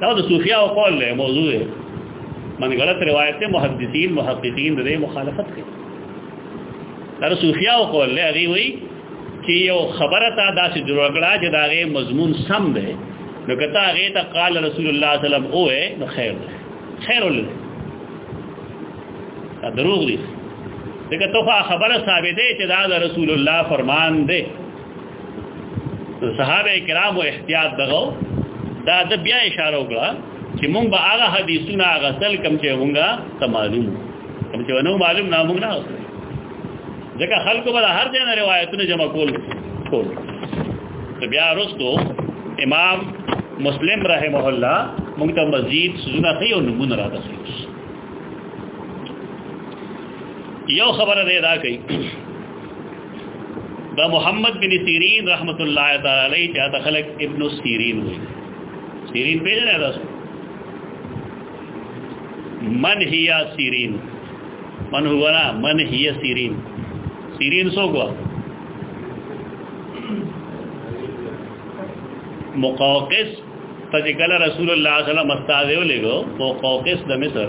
دا د صوفیا او قول له موضوع دی من غلط روایت ته محدثین محققین د مخالفت کوي دا صوفیا او قول له دی وی چې یو خبره تا داسې جوړ کړه چې دا غي مضمون سم دی نو کته هغه ته قال رسول الله صلی الله علیه وسلم او نو خیر دی خیر ول دا دروغ دی دغه توفه خبره ثابته چې دا رسول الله فرمان دی صحابه کرام او احتیاط دغه دا د بیا اشاره وکړه چې مونږ به هغه حدیثونه هغه سل کم چې مونږه ته معلوم کم چې ونه معلوم نه مونږ نه ځکه خلکو به هر ځای نه روایتونه جمع کول کول ته بیا وروسته امام مسلم رحمه الله مونږ ته مزید سونه خي او نمونه را دسي یو خبره ده دا کوي دا محمد بن سیرین رحمت الله تعالی علیه چې دا خلک ابن سیرین وي سیرین په نه راځو من هي سیرین من هو نا من هي سیرین سیرین سو کو مقوقس ته چې کله رسول الله صلی الله علیه وسلم استاد یې ولېګو مقوقس د مصر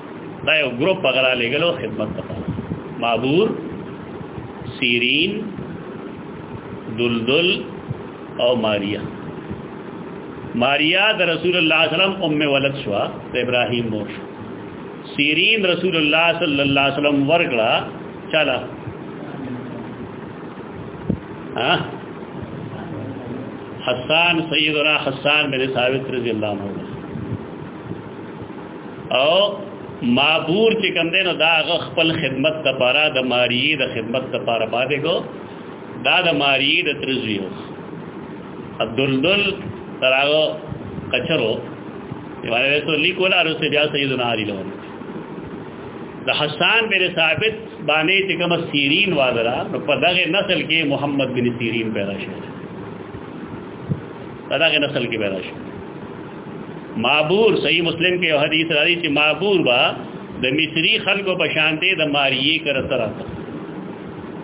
دا یو ګروپ غلا لګلو خدمت وکړه معبور سیرین دلدل او ماریا ماریا د رسول الله صلی الله علیه وسلم ام ولد شو د ابراهیم مور شو سیرین رسول الله صلی الله علیه وسلم ورګړه چلا ها حسان سیدنا حسان بن ثابت رضی الله عنه او معبور چې کوم دی نو دا هغه خپل خدمت لپاره د ماریه د خدمت لپاره پاتې کو دا د ماریه د ترزیو عبدالدل تر هغه کچرو یوه رسول لیکول ارو سي بیا سیدنا علی له د حسان بن ثابت باندې چې کوم سیرین وادرا په دغه نسل کې محمد بن سیرین پیدا شوی دا غي نسل کې پیدا شي معبور صحیح مسلم کې حدیث راځي چې معبور با د مصری خلکو په شان دی د ماریه کر سره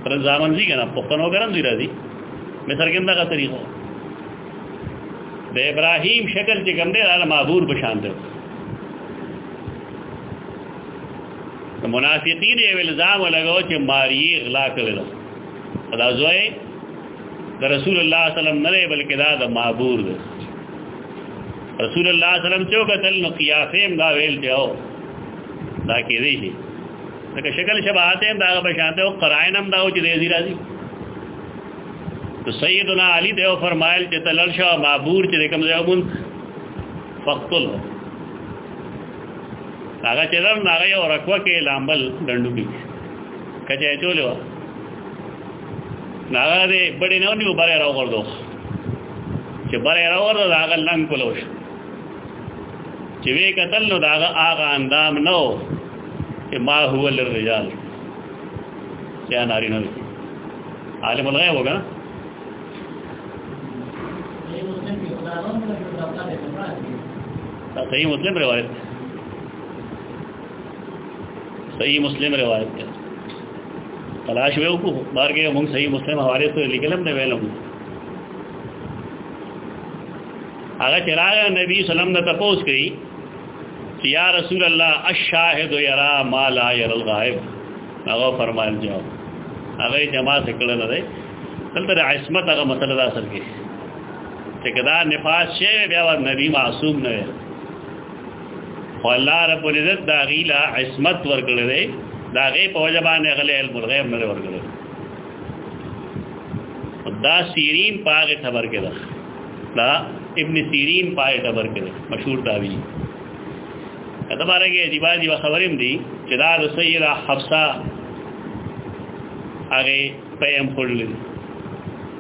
پر ځامن دي کنه پښتنو ګرم دي راځي مصر کې دغه طریقو د ابراهیم شکل چې کوم دی هغه معبور په شان دی منافقین یې الزام لګاو چې ماریه غلا کړل دا زوی د رسول الله صلی الله علیه وسلم نه بلکې دا د معبور دی رسول الله صلی الله علیه وسلم چې وکتل نو قیافیم دا ویل ته او دا کې دی شي دا شکل شباهت هم دا په شان ته او قرائن هم دا او چې دی راځي تو سیدنا علی دیو فرمایل چې تلل شو معبور چې کوم ځای وبون فقتل هغه چې دم هغه یو رکوه کې لامبل ډندو کې کچې چولې ناغه دې بډې نه نیو بره راو غردو چې بره راو غردو دا هغه لنګ کولو شو چې وی قتل نو دا هغه اندام نو چې ما هو للرجال چې ناری نه عالم الغیب وګا صحیح مسلم روایت صحیح مسلم روایت تلاش ویو کو بار کې موږ صحیح مسلم حواله سره لیکلم نه ویلم هغه چې راغی نبی سلام د تپوس کړي چې یا رسول الله الشاهد یرا ما لا ير الغائب هغه فرمایل جواب هغه جما سکل نه دی دلته د عصمت هغه مسله ده اصل کې چې کدا نفاس شي بیا نبی معصوم نه وي والله رب العزت دا غیلا عصمت ورکړل دی دا غي په وجه باندې غلې علم الغیب نه ورکړل دا سیرین پاګه خبر کړه دا ابن سیرین پاګه خبر کړه مشهور تابعی دا بارے کې دی باندې خبریم دی چې دا سیدہ حفصه هغه په ام خورلې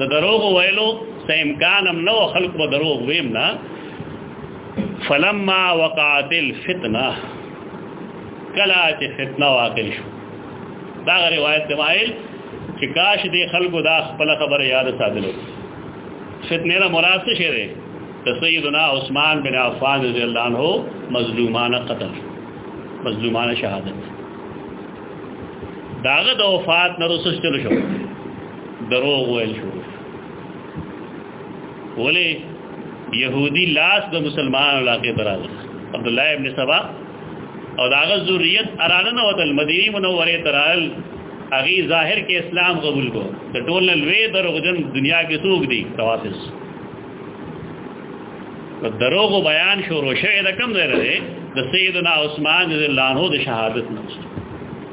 د دروغ ویلو څه امکان هم نو خلق به دروغ ویم نه فلما وقعت الفتنه کلا چې فتنه واقع شو دا روایت تمایل چې کاش دې خلکو دا خپل خبره یاد ساتلو فتنه را مراد څه شی دی ته سیدنا عثمان بن عفان رضی الله عنه مظلومانه قتل مظلومانه شهادت داغه د وفات نه رسول شو دروغ ویل شروع ولې يهودي لاس د مسلمانانو علاقه دراغله عبد الله ابن سبا او داغه ذریت ارانه نه وتل مدینه منوره ترال اغي ظاهر کې اسلام قبول کو د ټول لوی دروغجن دنیا کې څوک دي توافس په دروغ بیان شروع شوه د کم ځای لري د سیدنا عثمان رضی الله عنه د شهادت نوښت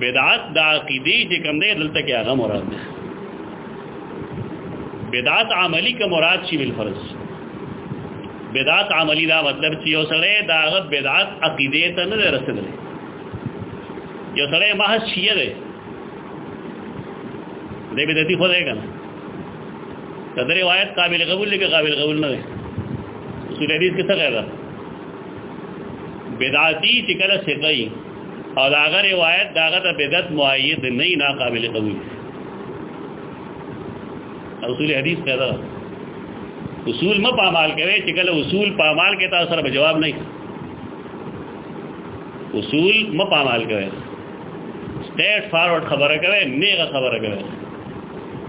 بدعت د عقیدې چې کوم دی دلته کې هغه مراد ده بدعت عملی کا مراد شي بل فرض بدعت عملی دا مطلب چې یو سړی دا غ بدعت عقیده ته نه رسیدلی یو سړی محض شیعه دی دې بدعتي خو دی کنه دا روایت قابل قبول لکه قابل قبول نه دی اصول حدیث کې څه غیر ده بدعتي چې کله سقي او دا غره روایت دا غره بدعت مؤید نه نه قابل قبول اصول حدیث پیدا اصول ما پامال کوي چې کله اصول پامال کې تاسو سره جواب نه اصول ما پامال کوي سټیټ فارورډ خبره کوي نیغه خبره کوي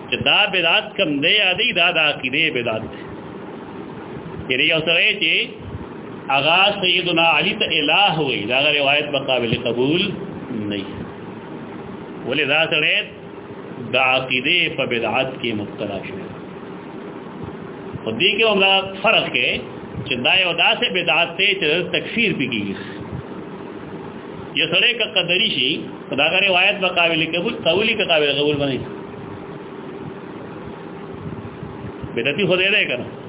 چې دا بدعت کم دی یا دی دا د عقیده بدعت دی یعنی یو سره چې اغا سیدنا علی ته الہ وی دا روایت په قابل قبول نه ولې دا سره د عقیده په بدعت کې مبتلا شو خو دې کې هم فرق کې چې دا یو داسې بدعت ته چې تکفیر پکې یو سره کا قدری شي دا غره روایت په قابل قبول قولی کا قابل قبول باندې بدعتي خو دې نه کړه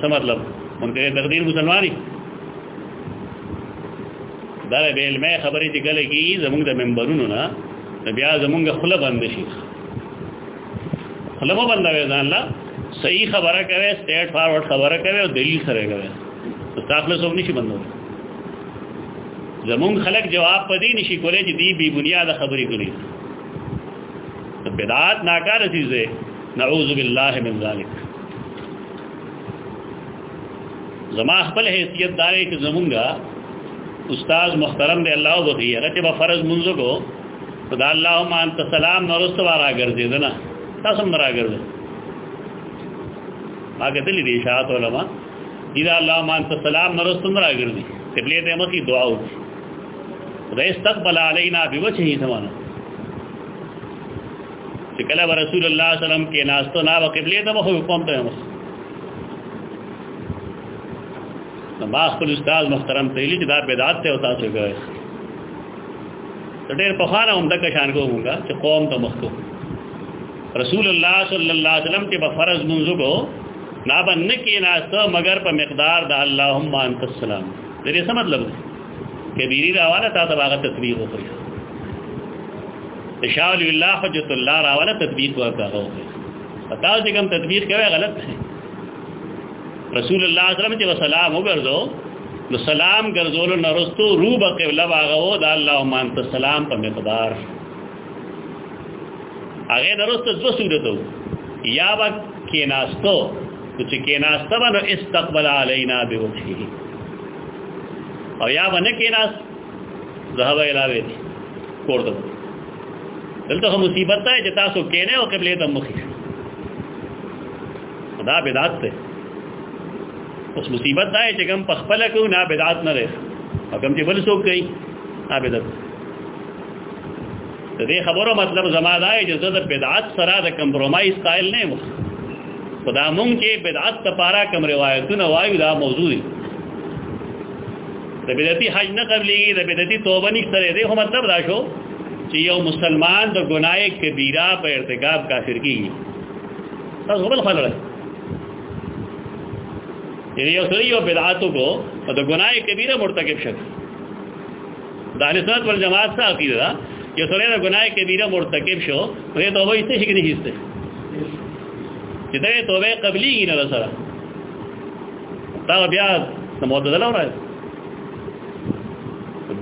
څه مطلب منکر تقدیر مسلمانی دا به علمي خبرې چې کله کې زمونږ د منبرونو نه بیا زمونږ خله بند شي خله بند وي ځان لا صحیح خبره کوي سټیټ فارورډ خبره کوي او دلیل سره کوي تاسو څوک نشي بندو زمونږ خلک جواب پدې نشي کولای چې دی بی بنیاد خبرې کوي بدعات ناکاره چیز ده نعوذ بالله من ذلک زما خپل حیثیت داري چې زمونږه استاد محترم دی الله وبخي هغه چې فرض منځو کو خدا اللهم انت سلام نورست وارا ګرځي دنا تاسو هم را ګرځي هغه دلی دي شاعت علما اذا اللهم انت سلام نورست را ګرځي قبله ته مخي دعا وکړي خدای استقبل علينا بوجهه سمانه چې کله رسول الله صلی الله علیه وسلم کې ناستو نا وقبله ته مخ کوم ته مخ نو ما خپل استاد محترم ته ویلي چې دا بدعت ته وتا څه کوي ډېر په خانه هم د کشان کومګه چې قوم ته مخ کو رسول الله صلی الله علیه وسلم کې په فرض منځو کو نا بن کې ناستو مگر په مقدار د اللهم انت السلام دې څه مطلب کبیری راواله تا ته هغه تطبیق وکړي شاول الله حجت الله راواله تطبیق وکړو پتا چې کوم تطبیق کوي غلط دی رسول الله صلی الله علیه وسلم چې سلام وګرځو نو سلام ګرځول نه رستو روب قبله واغو دا اللهم انت السلام په مقدار هغه نه رستو څه صورتو یا وک کې ناستو چې کې ناستو نو استقبل علینا بوجهه او یا باندې کې ناس ذهب الى بیت کور ته دلته هم مصیبت ده چې تاسو کینه او قبله ته مخ شئ دا بدعت ده اوس مصیبت ده چې کوم پخپل کو نه بدعت نه ده او کوم چې بل څوک کوي دا بدعت د دې خبرو مطلب زما دا چې زه د بدعت سره د کمپرمایز قائل نه یم خدا مونږ چې بدعت لپاره کوم روایتونه وایو دا موضوع دی د بدعتي حج نه قبليږي د بدعتي توبه نشته دی خو مطلب دا شو چې یو مسلمان د ګناه کبیره په ارتکاب کافر کیږي تاسو بل خبره یعنی یو سړی یو بدعاتو کو د ګناه کبیره مرتکب شوی د اهل سنت والجماعت څخه عقیده ده یو سړی د ګناه کبیره مرتکب شو په توبه یې څه شي کې نه هیڅ چې دا توبه قبلي نه سره دا بیا د معتزله راځي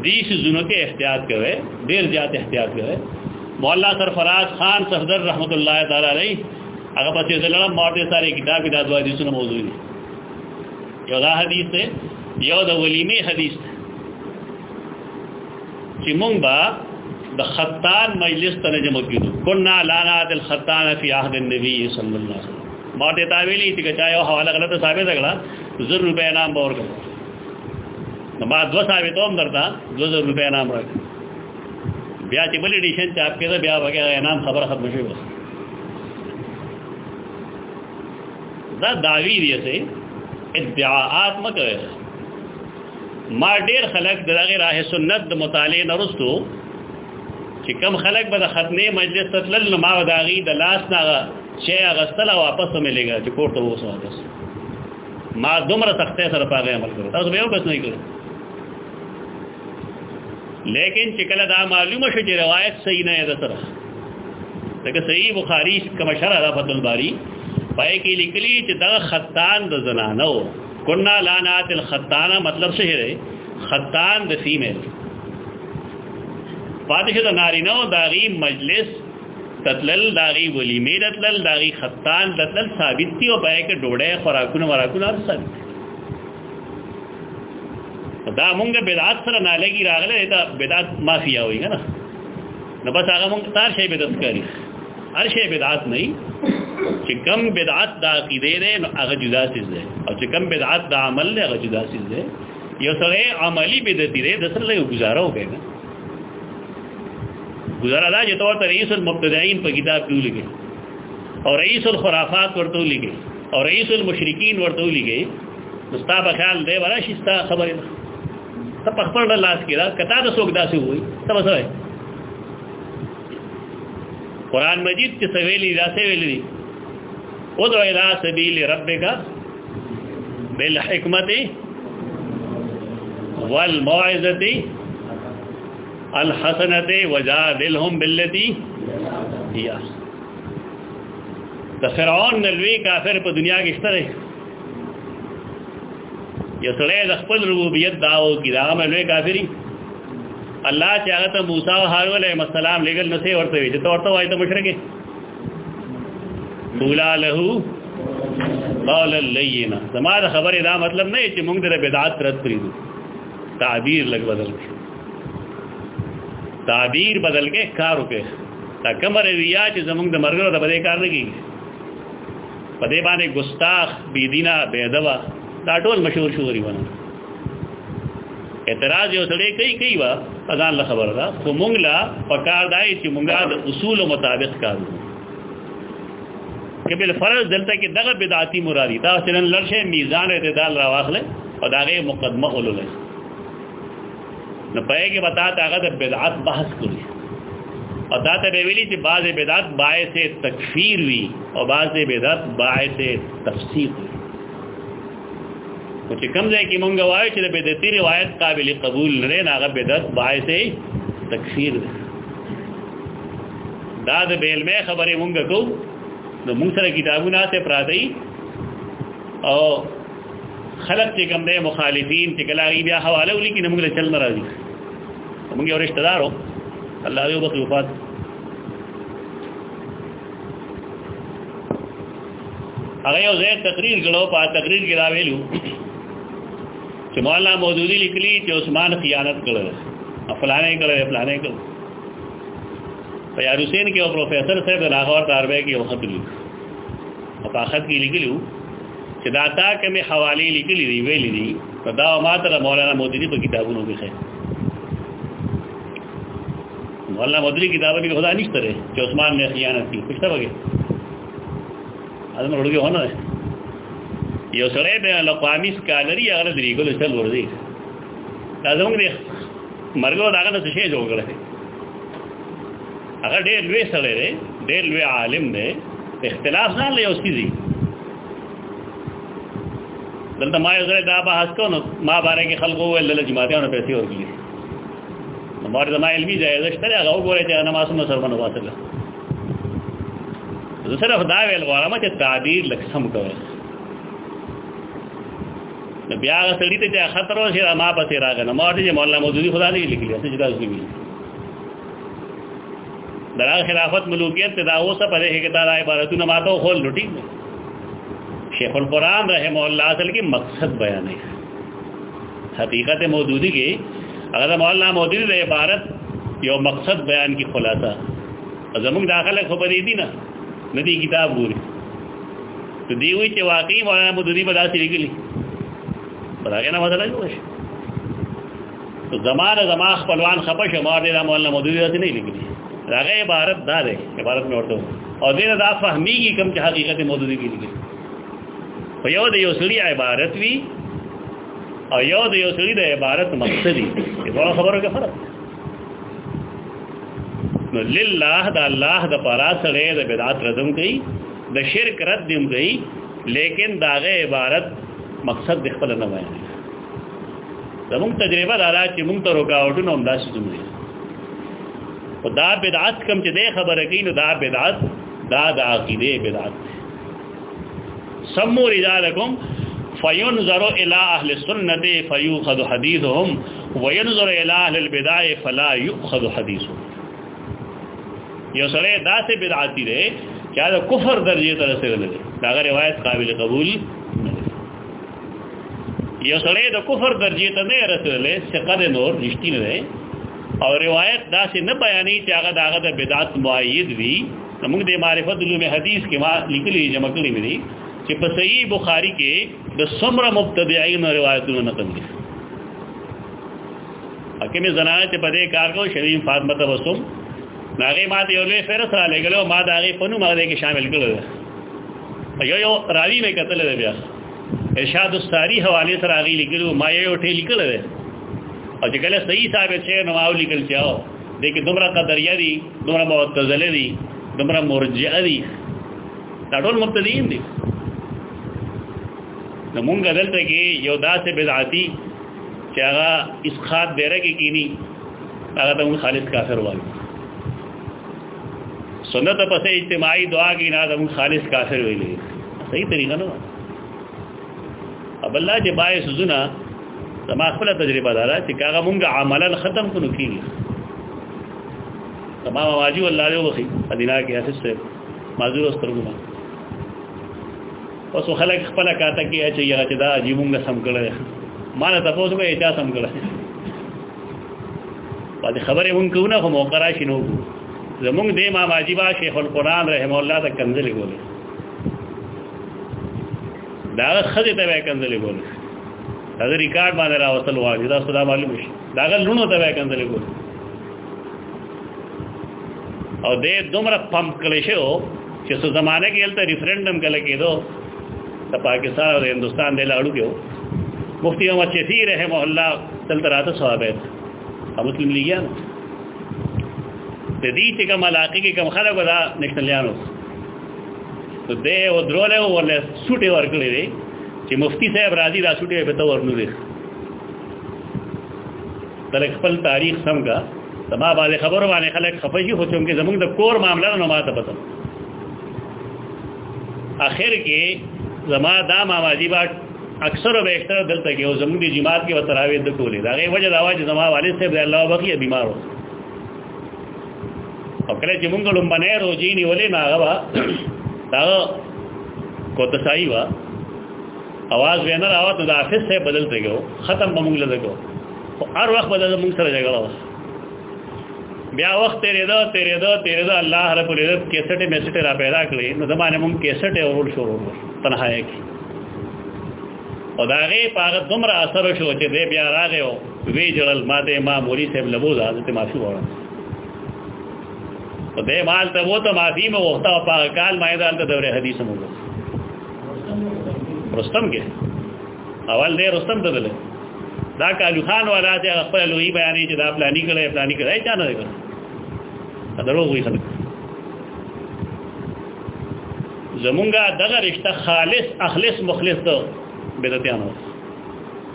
دې سيزونو کې احتیاط کوي ډیر زیات احتیاط کوي مولا سرفراز خان صفدر رحمت الله تعالی علیه هغه په دې لړ ماته ساري کتاب کې دا دوه حدیثونه موجود دي یو دا حدیث دی یو د ولیمه حدیث دی چې مونږ با د خطان مجلس ته جمع کیدو کنا لانا دل خطان فی عهد النبی صلی الله علیه وسلم ما ته تا ویلي چې چا یو حواله غلطه ثابت کړه زر روپیا نام باور کړ نو ما دو ثابت هم درته دو زر روپیا نام راک بیا چې بل ایډیشن ته اپ کېده بیا وګیا نام خبر ختم شوی وس دا داوی دی سه ادعاءات مکوي ما ډیر خلک دغه راه سنت د مطالعه نرستو چې کم خلک به د ختمه مجلس تتلل نو ما وداغي د لاس نه چې اغستله واپس مې لګا چې کور ته وسو واپس ما دومره تخته سره پاغه عمل کړو تاسو به وکړئ نه کړو لیکن چې کله دا معلومه شو چې روایت صحیح نه ده سره دغه صحیح بخاری کما شرع را فتح الباری پای کې لیکلي چې دا خطان د زنانو کنا لعنات الخطانه مطلب څه دی خطان د فیمیل پاتې شو د نارینه او داغي مجلس تتلل داغي ولیمه تتلل داغي خطان تتلل ثابت دی او پای کې ډوړې خوراکونه وراکونه هر څه دا مونږ بدعت سره نه لګي راغله دا بدعت مافیا وي کنه نو بس هغه مونږ تار شي بدعت کوي هر شي بدعت نه چې کم بدعت دا عقیده ده نو هغه جدا څه ده او چې کم بدعت دا عمل نه هغه جدا څه ده یو سره عملی بدعت دی د سره له گزاره وکړي گزارا دا چې تور ته رئیس المبتدعين په کتاب کې ولګي او رئیس الخرافات ورته ولګي او رئیس المشرکین ورته ولګي مستا په خیال دی ولا شي ستا خبره ده ته په خپل لاس کې را کته د سوګ داسې وای ته بس وای قران مجید کې سویلې داسې ویلې دي او دا الى سبیل ربک بالحکمت والموعظت الحسنت وجادلهم باللتی یا د فرعون نلوی کافر په دنیا کې شته یو سړی د خپل ربوبیت داو کی دا عمل لوی کافری الله چې هغه ته موسی او هارون علیهم السلام لګل نو سي ورته وي چې ته ورته وایې ته مشرک مولا له قال لینا زما د خبرې دا مطلب نه چې موږ د بدعت رد کړی دي تعبیر لګ بدل کړ تعبیر بدل کې کار وکړ دا کوم رویه چې زموږ د مرګ د بدې کار نه کیږي په دې باندې ګستاخ بی دینه بے ادب دا ټول مشهور شو غریبانو اعتراض یو سړی کوي کوي وا اذان له خبره ده خو مونږ لا پکار دی چې مونږه د اصول مطابق کارو کبل فرض دلته کې دغه بدعتي مرادي دا سرن لړشه میزان اعتدال را واخله او داغه مقدمه اولوله نو پای کې بتا ته هغه د بدعت بحث کوي او دا ته ویلي چې بعض بدعت باعث تکفیر وي او بعض بدعت باعث تفسیر وي چې کوم ځای کې مونږ وایو چې د بدعتي روایت قابل قبول نه نه هغه بدعت باعث تکفیر ده دا د بیلمه خبرې مونږ کو نو مونږ سره کتابونه ته پراته او خلق چې کوم دی مخالفین چې کله بیا حواله ولي کې موږ له چل ناراضي موږ یو رشتہ دارو الله دې وبخښي وفات هغه یو ځای تقریر کړو په تقریر کې دا ویلو چې مولانا مودودی لیکلی چې عثمان خیانت کړو افلانې کړو افلانې کړو په یار حسین کې یو پروفیسور صاحب د لاهور تاربه کې یو خط لیکلی او په خط کې لیکلی چې دا تا کومه حواله لیکلی دی ویلې دي دا ما تر مولانا مودودی په کتابونو کې ښه مولانا مودودی کتابونو کې خدا نشته چې عثمان نه خیانت کړي پښته وګورئ اذن ورګي ونه یو سره به له قامیس کالری هغه درې ګل چل ور دي دا زموږ دی مرګو داغه نه شي جوړ کړی هغه ډېر لوی سره دی ډېر لوی عالم دی اختلاف نه لې اوس کیږي دلته ما یو ځای دا به حس کو نو ما باره کې خلکو ویل له جماعتانو پیسې ورکړي نو مور زما علمي ځای زشتره هغه وګورې چې نماز نو سر باندې واسطه زه صرف دا ویل غواړم چې تعبیر لکه سم کوي نو بیا هغه سړی ته چې خطر وشي ما پسې راغی نو ما ورته چې مولانا مودودي خدا دې لیکلی چې دا ځوی وي دا خلافت ملوکیت ته دا اوسه په دې کې دا عبارتونه ما ته خول لټی شیخ القرآن رحم الله اصل کې مقصد بیانې حقیقت مودودی کې هغه د مولانا مودودی د عبارت یو مقصد بیان کی خلاصه زموږ داخله خو پرې دي نه ندی کتاب ګوري ته دی وی چې واقعي مولانا مودودی په داسې لګلی راګه نه بدل جوړ شي تو زمانه زما خپلوان خپه شه ما دې مولانا مودودی داسې نه لګلی راګه عبارت دا ده عبارت مې ورته او دې دا فهميږي کوم چې حقیقت مودودی کې لګلی خو یو د یو سړي عبارت وي او یو د یو سړي د عبارت مقصد وي په خبره کې فرق نو لله د الله د پرا سره د بدعت ردم کوي د شرک رد دیم کوي لیکن داغه عبارت مقصد د خپل نه وایي زموږ تجربه دا ده چې موږ ته رکاوټونه هم داسې جملې خدا بدعت کم چې د خبره کوي نو دا بدعت دا د عقیده بدعت سمو رجالکم فینظر الى اهل السنت فیوخذ حدیثهم وینظر الى اهل البدع فلا یؤخذ حدیثهم یو سره داسې بدعتي دی چې دا کفر درجه ته رسیدلی دی دا روایت قابل قبول یو سره د کفر درجه ته نه رسیدلی ثقه نور رښتینه دی او روایت داسې نه بیانې چې هغه داغه د بدعت مؤید وي موږ د معرفت علوم حدیث کې ما لیکلي جمع کړی مې دي چې په صحیح بخاری کې د سمره مبتدعين روایتونه نقل دي حکیمه زنانه ته په دې کار کو شریف فاطمه تبسم ناغه ما ته یو لوی فرص را لګلو ما دا غي په نوم هغه کې شامل کړل یو یو راوی مې قتل دی بیا ارشاد الساری حواله سره غي لیکلو ما یو ټی لیکل دی او چې کله صحیح ثابت شي نو ما لیکل چاو دغه دومره قدر یې دومره معتزله دي دومره مرجئه دي دا ټول مبتدیین دي نو مونږ دلته کې یو داسې بدعتي چې هغه اسقاط ډیره کې کینی هغه ته خالص کافر وایي سنت پسې اجتماعي دعا کې نه ته خالص کافر ویلي صحیح طریقه نه ابل الله چې بای سوزنا زما خپل تجربه دا ده چې هغه مونږ عملا ختم کړو کیږي زما واجب الله دې وخی ادینا کې اساس ته معذور سترګو ما اوس خلک خپل کاته کې چې یغه چې دا عجیب مونږ سم کړل ما نه تاسو به اچا سم کړل باندې خبره مونږ کو نه خو موقع راشي نو زمونږ دې ما واجب شیخ القرآن رحم الله ته کنځلې ګولې دا خځه ته وای کنځلې ګولې دا ریکارډ باندې راوصل واجی دا صدا معلوم شي دا غل لونو ته وای کنځلې کو او دې دومره پمپ کړی شو چې څو زمانه کې هلته ریفرندم کله کېدو د پاکستان او هندستان د لاړو کې مفتی محمد شفیع رحم الله تل تراته صاحب ہے مسلم لیګیا د دې چې کوم علاقې کې کوم خلک ودا نشنلیانو نو دی ودرولی او ورله سوټې ورکړې وې چې مفتی صاحب راځي دا سوټې به ته ورنولې تل خپل تاریخ څنګه سبا باندې خبرو باندې خلک خفه شي خو چې زمونږ د کور معاملې نه ماته پته اخر کې زما دا ماواجی با اکثر به اکثر دلته کې او زمونږ د جماعت کې وتراوي د ټوله دا غي وجه دا واجب زما والد صاحب الله وبخي بیمار وو او کله چې موږ لومبنه روزي نیولې نه غوا دا کوته سای وا आवाज وینر آواز د حافظ سے بدل دی ګو ختم به موږ لږو او هر وخت بدل موږ سره جګړه وس بیا وخت تیرې دا تیرې دا تیرې دا الله رب العزت کیسټه میسټ را پیدا کړې نو زمانه موږ کیسټ اورول شروع تنهایی کې او دا غي پاغه دومره اثر شو چې بیا راغی وی جړل ماته ما مولوی صاحب لبو دا ته معافي وړم په دې مال ته وو ته معافي مې وخته په کال ما دال ته دوره حدیث مو رستم کې اول دې رستم ته دلې دا کالو خان والا دې خپل لوی بیانې چې دا پلاني کړي پلاني کړي چا نه کړي دا درو وي خلک زمونږه دغه رشتہ خالص اخلص مخلص ته بدعتانو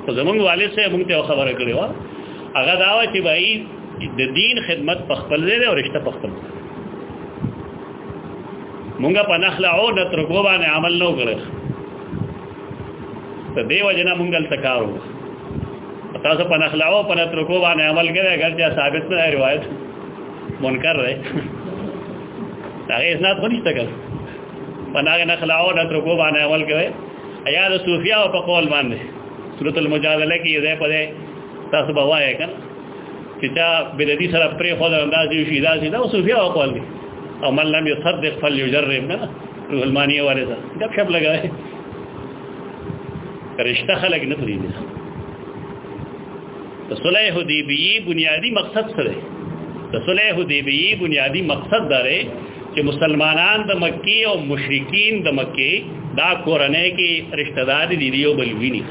خو زمونږ والد صاحب مونږ ته خبره کړې و هغه دا و چې بای د دین خدمت په خپل ځای او رشتہ په خپل مونږه په نخله او د ترګو باندې عمل نو کړو ته دیو جنا مونږل تکارو تاسو په نخله او په ترګو باندې عمل کړی اگر چې ثابت نه روایت منکر دی هغه اسناد خو نشته کړ په ناګه نخله او د ترګو باندې عمل کوي ایا د صوفیا او په قول باندې سورۃ المجادله کې یې په دې تاسو به وایې کنه چې دا بلدی سره پرې خو د انداز یو شي دا چې دا صوفیا او قول دي او من لم يصدق فليجرب نه روح المانیه والے دا غب شپ لګای رشتہ خلق نه پری دي د صلح حدیبیه بنیادی مقصد سره د صلح حدیبیه بنیادی مقصد داره چې مسلمانان د مکی او مشرکین د مکی دا کورنۍ کې رشتہ دار دي دیو بل ویني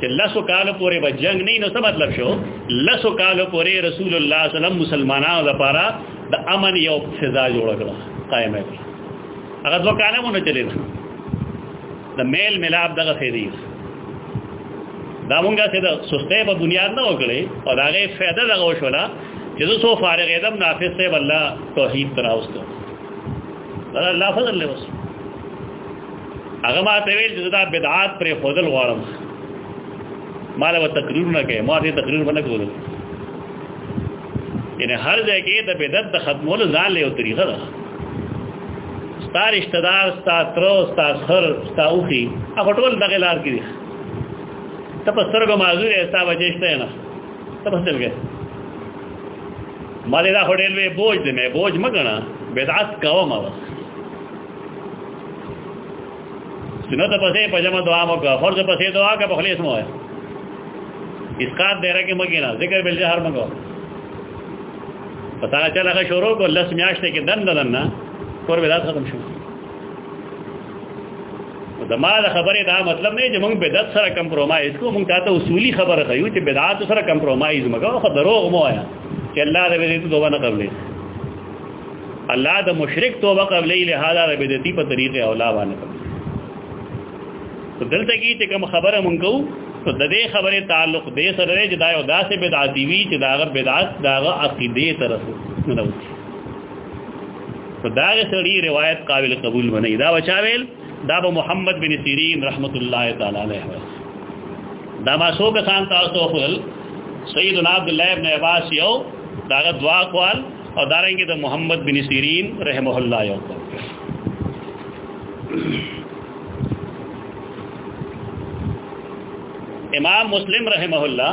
چې لاسو کال پورې به جنگ نه نو څه مطلب شو لاسو کال پورې رسول الله صلی الله علیه وسلم مسلمانانو لپاره د امن یو فضا جوړ کړه قائمه کړه هغه دوه کاله مونږ چلیل د میل ملاب دغه خیری دا مونږه څه د سستۍ په بنیاد نه وکړي او دا غي فائدہ دغه وشولا چې زه سو فارغ ادم نافذ صاحب الله توحید تراوستو دا الله فضل له وسو هغه ما ته ویل چې دا بدعات پر خودل غواړم مال و تقریر نه کوي ما دې تقریر باندې کول ان هر ځای کې د بدعت د ختمول ځان له طریقه ده ستار اشتدار ستا تر ستا خر ستا اوخي هغه ټول دغه لار کې دي ته په سرګو معذور یې ستا بچشته نه ته بس دلګه مالې دا هډېل وې بوج دې مې بوج مګنا بدعت کاوه ما بس سنت پسې پجما دعا مو کا فرض پسې دعا کا بخلیص مو ہے اسقات دې راکې مګینا ذکر بل جهر مګو پتا چلا کا شروع کو لس میاشتې کې دن دن نه کور بدعت ختم شو د ما د خبرې دا مطلب نه چې موږ بدعت سره کمپرمایز کوو موږ تاسو اصولي خبره کوي چې بدعت سره کمپرمایز مګو خو دروغ مو آیا چې الله دې دې توبه نه قبلې الله د مشرک توبه قبلې له حاله د بدعتي په طریقې اولا باندې کوي دلته کې چې کوم خبره مونږ کوو نو د دې خبرې تعلق دې سره دی چې دا یو داسې بدعتي وي چې دا غ بدعت دا غ عقیده تر رسول نه وي دا سړي روایت قابل قبول ونی دا بچا ویل دا به محمد بن سیرین رحمت الله تعالی علیه دا ما سو کسان تاسو خپل سیدنا عبد الله ابن عباس یو دا دعا کول او دارنګه د محمد بن سیرین رحمه الله یو امام مسلم رحمه الله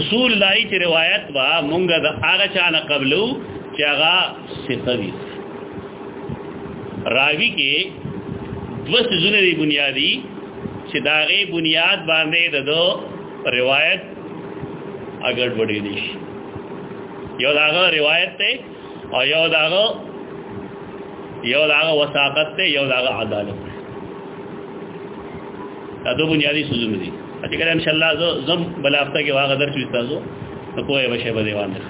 اصول دای چې روایت وا مونږه د هغه چا نه قبلو چې هغه صفوی راوی کې دوه سيزونه دی بنیادی چې داغه بنیاد باندې د دو روایت اگر وړي دي یو داغه روایت ته او یو داغه یو داغه وساقت ته یو داغه عدالت دا دوه بنیادی سوزونه دي چې کله ان شاء الله زه زم بلافته کې واغ درس وستازو ته کوی بشه به دیوان ده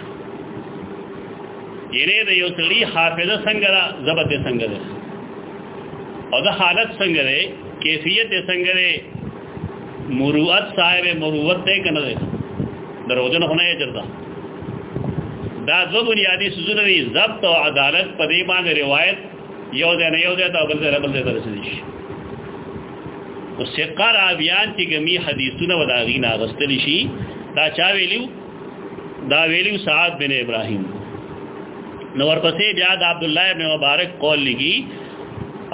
یره د یو سړي حافظه څنګه ده ضبط څنګه ده او د حالت څنګه ده کیفیت څنګه ده مروت صاحب مروت دی کنه دی دروځن خو نه چرته دا دو بنیادی سوزونه دی ضبط او عدالت په دې باندې روایت یو ځای نه یو ځای ته بل ځای بل ځای ته رسیدي شي او سقر اویان چې ګمی حدیثونه وداغی نه غستل شي دا چا ویلو دا ویلو سعد بن ابراهیم نو ورپسې بیا د عبد الله بن مبارک قول لګي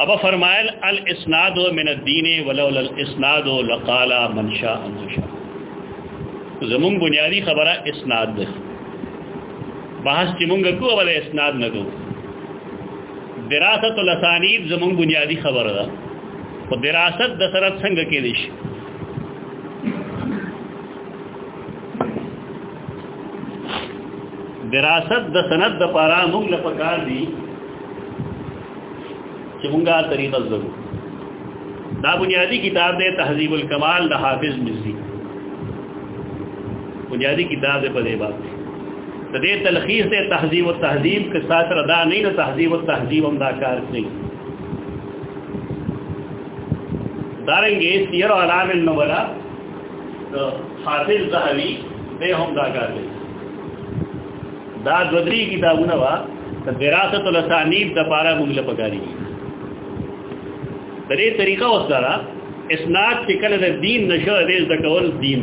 اب فرمائل الاسناد من الدین ولولا الاسناد لقال من شاء ان شاء زمون بنیادی خبره اسناد ده بحث چې مونږ کوو ول اسناد نه کوو دراست الاسانید زمون بنیادی خبره ده او دراست د سره څنګه کې دي شي دراست د سند د پاره موږ لپاره کار دي چې مونږه طریقه زده دا بنیادی کتاب دی تهذیب الکمال د حافظ مزي بنیادی کتاب دی په دې باندې د دې تلخیص ته تهذیب او تهذیب کې سات ردا نه نه تهذیب او تهذیب هم دا کار کوي دارنګه سیر علام النبلا حافظ زهوی به هم دا کار کوي دا دو درې کتابونه وا د دراسه الاسانید د پاره موږ له پکاري درې طریقه وسره اسناد چې کله د دین نشو دې د کول دین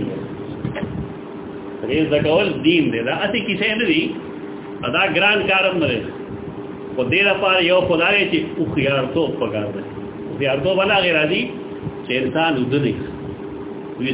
دې د کول دین دې دا اته کیسه نه دي دا ګران کارم نه دی په دې لپاره یو خدای چې او خيار تو پکار دی خيار تو بلا غیر راځي چې انسان ودني وي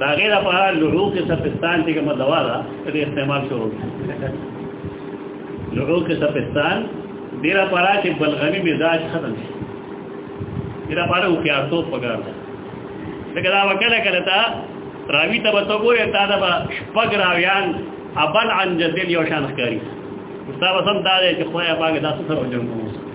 دا غیر په لړو کې سپستان چې کوم دوا ده دې استعمال شروع لړو کې سپستان ډیره پارا چې بلغمی مزاج ختم شي ډیره پارا او کیاتو پګار ده لکه دا وکړه کړه تا راوی ته وته ګوره تا دا شپګ راویان ابل عن جدل یو شان ښکاری مستابه سم دا چې خویا باغ داسې سره جنګ کوم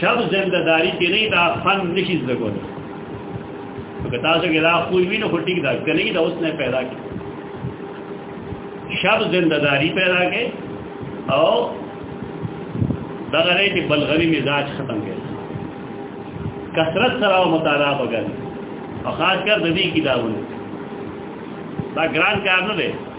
شب زنده داری کې نه دا فن نشي زده کول که تاسو کې دا خو وینو خو ټیک دا کني دا اوس نه پیدا کی شب زنده داری پیدا کې او دا غره دې بلغری مزاج ختم کړي کثرت سره مطالعه وکړي او خاص کر د دې کتابونو دا ګران کار نه دی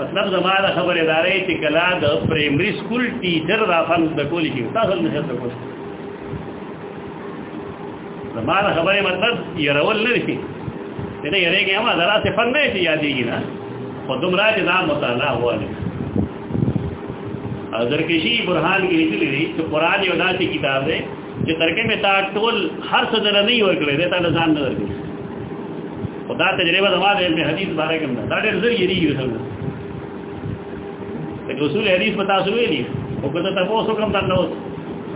مطلب زما د خبرې دارې چې کلا د پرایمري سکول ټیچر را فن د کولی کې تاسو نه څه کوئ زما د خبرې مطلب يرول نه دي دې یې رېګه ما دراسه فن نه دي یادېږي نه خو دوم راځي دا مطالعه وایي او درکشي برهان کې لیکلي چې قران یو داسې کتاب دی چې ترکه مې تا ټول هر څه دل نه ورکړې دې ته ځان نه ورکړې خدا تجربه زما دې په حدیث باره کې دا ډېر زر یری یو څنګه ته اصول حدیث په تاسو ویلي او کله ته اوس کوم تاسو نو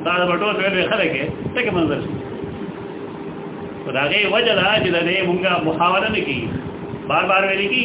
دا د بټو ته ویل خره کې څه کې منظر خدای وجه دا چې دې مونږه محاوله نه کی بار بار ویلي کی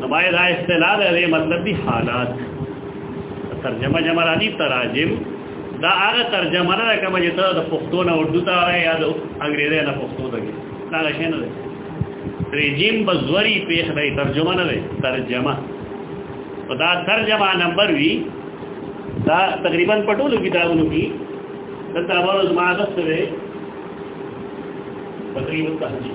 نو باید دا اصطلاح ده دې مطلب دی حالات ترجمه جمع را دي تراجم دا هغه ترجمه نه کوم چې ته د پښتو نه اردو ته راي یا د انګريزي نه پښتو ته کې دا شي نه ده رژیم بزوري پیښ دی ترجمه نه ده ترجمه او دا ترجمه نمبر وی دا تقریبا پټولو کتابونو کې د تابلو زما د سره تقریبا تهجی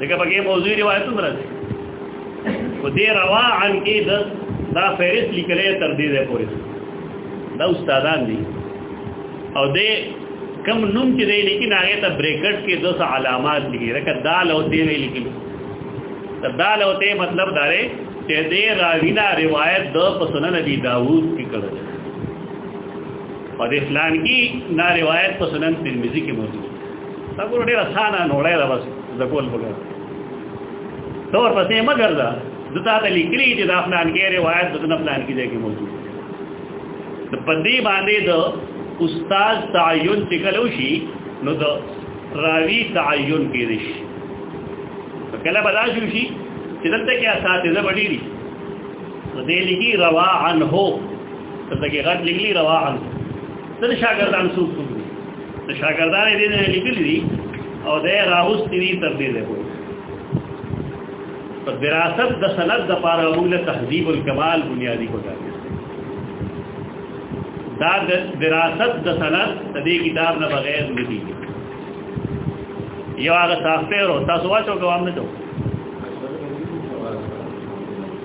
دغه بګي موضوع روایت هم راځي په دې روا عن کې دا دا فهرست لیکلې تر دې ده پورې دا استادان دي او دې کم نوم چې دی لیکن هغه ته بریکټ کې د څه علامات لیکي رکه دال او دې وی لیکي دا دال او دې مطلب دا دی چې دې راوینا روایت د پسند نبی داوود کې کړل او د اسلام کې نا روایت پسند ترمذی کې موجود دا ګور ډیر خانه نوړای دا بس د کول بګر تور پسې مګر دا دتا ته لیکلی چې دا پلان کې روایت د نه پلان کې دی کې موجود د پدې باندې د استاد تعین تکلو شي نو د راوی تعین کې دي کله بلا شو شي چې دلته کې اساتذه وړي دي نو دې لګي روا عنه دلته کې غټ لګي روا عنه د شاګردان څوک دي د شاګردان دې نه لیکل دي او دا راوست دي تر دې له په وراثت د سند د پاره موږ له تهذیب الکمال بنیادی کوته دا د وراثت د سند د دې کتاب نه بغیر نه دي یو هغه تاسو ته تاسو واچو کوم نه ته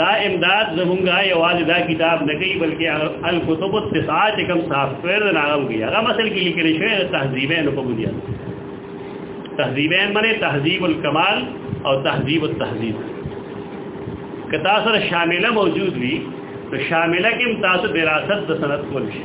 دا امداد زمونږه یوازې دا کتاب نه کوي بلکې الکتب التسعه چې کوم سافټویر نه هغه وي هغه مثلا کې لیکل شوی تهذیبین په بنیاد تهذیبین معنی تهذیب الکمال او تهذیب التهذیب کتا سره شامله موجود وي نو شامله کې تاسو دراست د سند کول شي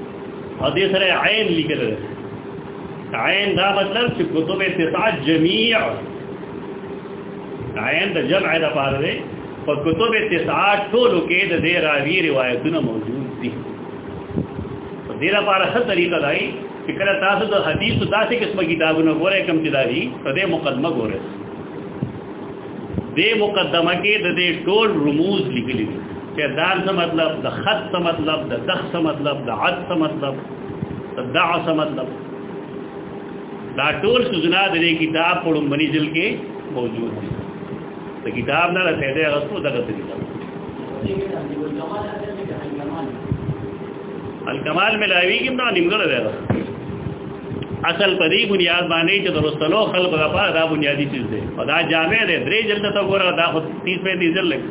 او دې سره عین لیکل عین دا مطلب چې کتب تسع جميع عین د جمع د پاره دی په کتب تسع ټولو کې د دې راوی روایتونه موجود دي په دې لپاره څه طریقه دی چې کله تاسو د حدیث داسې قسمه کتابونه ګورئ کوم چې داري په دې مقدمه ګورئ دې مقدمه کې د دې ټول رموز لیکل دي چې دال څه مطلب د خط څه مطلب د دخ څه مطلب د عد څه مطلب د دع څه مطلب دا ټول سوزنا د دې کتاب په لومړي جلد کې موجود دي د کتاب نه راځي دا غوښتو دغه څه الکمال ملاوی کې دا نیمګړی دی اصل په دې بنیاد باندې چې درستلو خلق را پاره دا بنیادی چیز دی او دا جامع دی درې جلد ته ګوره دا خو 30 په دې ځل لګ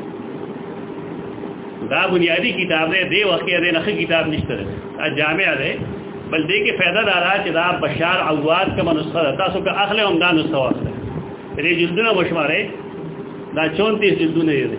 دا بنیادی کتاب دی دی وخت یې نه کتاب نشته دا جامع دی بل دې کې फायदा دا را چې دا بشار عواد کوم نسخه تاسو که اخله هم دا نسخه واخله درې جلدونه بشماره دا 34 جلدونه دي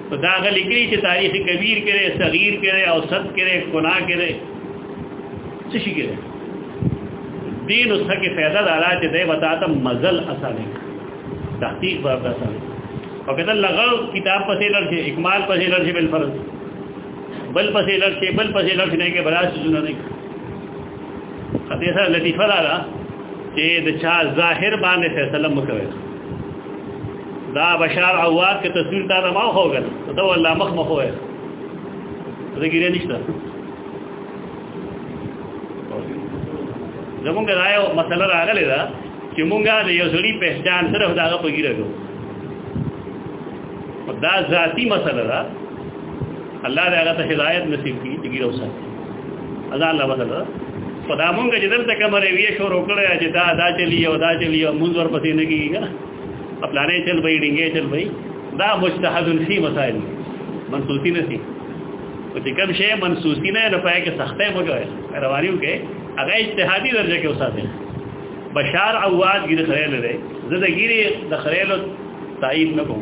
دا غلي کړی چې تاریخ کبیر کړي صغیر کړي او صد کړي کنا کړي څه شي کړي دین اوس کې فائدہ دارا چې دی وتا ته مزل اسانه تحقیق ورته اسانه او کله لغو کتاب پسې لړشه اکمال پسې لړشه بل فرض بل پسې لړشه بل پسې لړشه نه کې براش جن نه خدای سره لطیفه دارا چې د چا ظاهر باندې فیصله مکوي دا بشار عواد کې تصویر تا ما خو غل دا والله مخ مخ وای زګیره نشته زمونږ رايو مسله راغلی دا چې مونږه د یو سړي پہچان صرف داغه پګیره کوو دا ذاتی مسله ده الله دې هغه ته هدایت نصیب کړي چې ګیرو سره اذا الله بدل خدا مونږ چې دلته کمرې وی شروع کړې چې دا دا چلی او دا چلی او مونږ ور پسې نه کیږي کنه خپل نه چل وي ډینګې چل وي دا مجتهد فی مسائل منسوسی نه سي او چې کوم شی منسوسی نه نه پای کې سختې مو کوي روانیو کې هغه اجتهادي درجه کې اوساته بشار عواد ګیر خړې لري زه د ګیری د خړېلو تایید نه کوم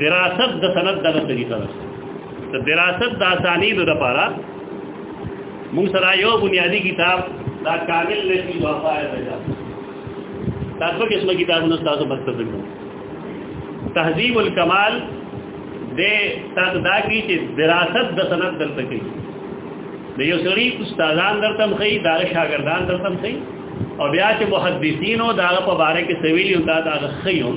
دراست د سند دغه طریقه ده د دراست د اسانید لپاره موږ سره یو بنیادی کتاب دا کامل لسی وفای ده دا څو قسمه کتابونه تاسو مکتب دي تهذیب الکمال د تاسو دا کی چې دراست د سند دلته کوي د یو سړي استادان درته مخې دا شاګردان درته مخې او بیا چې محدثینو دا په باره کې سویل یو دا دا خيون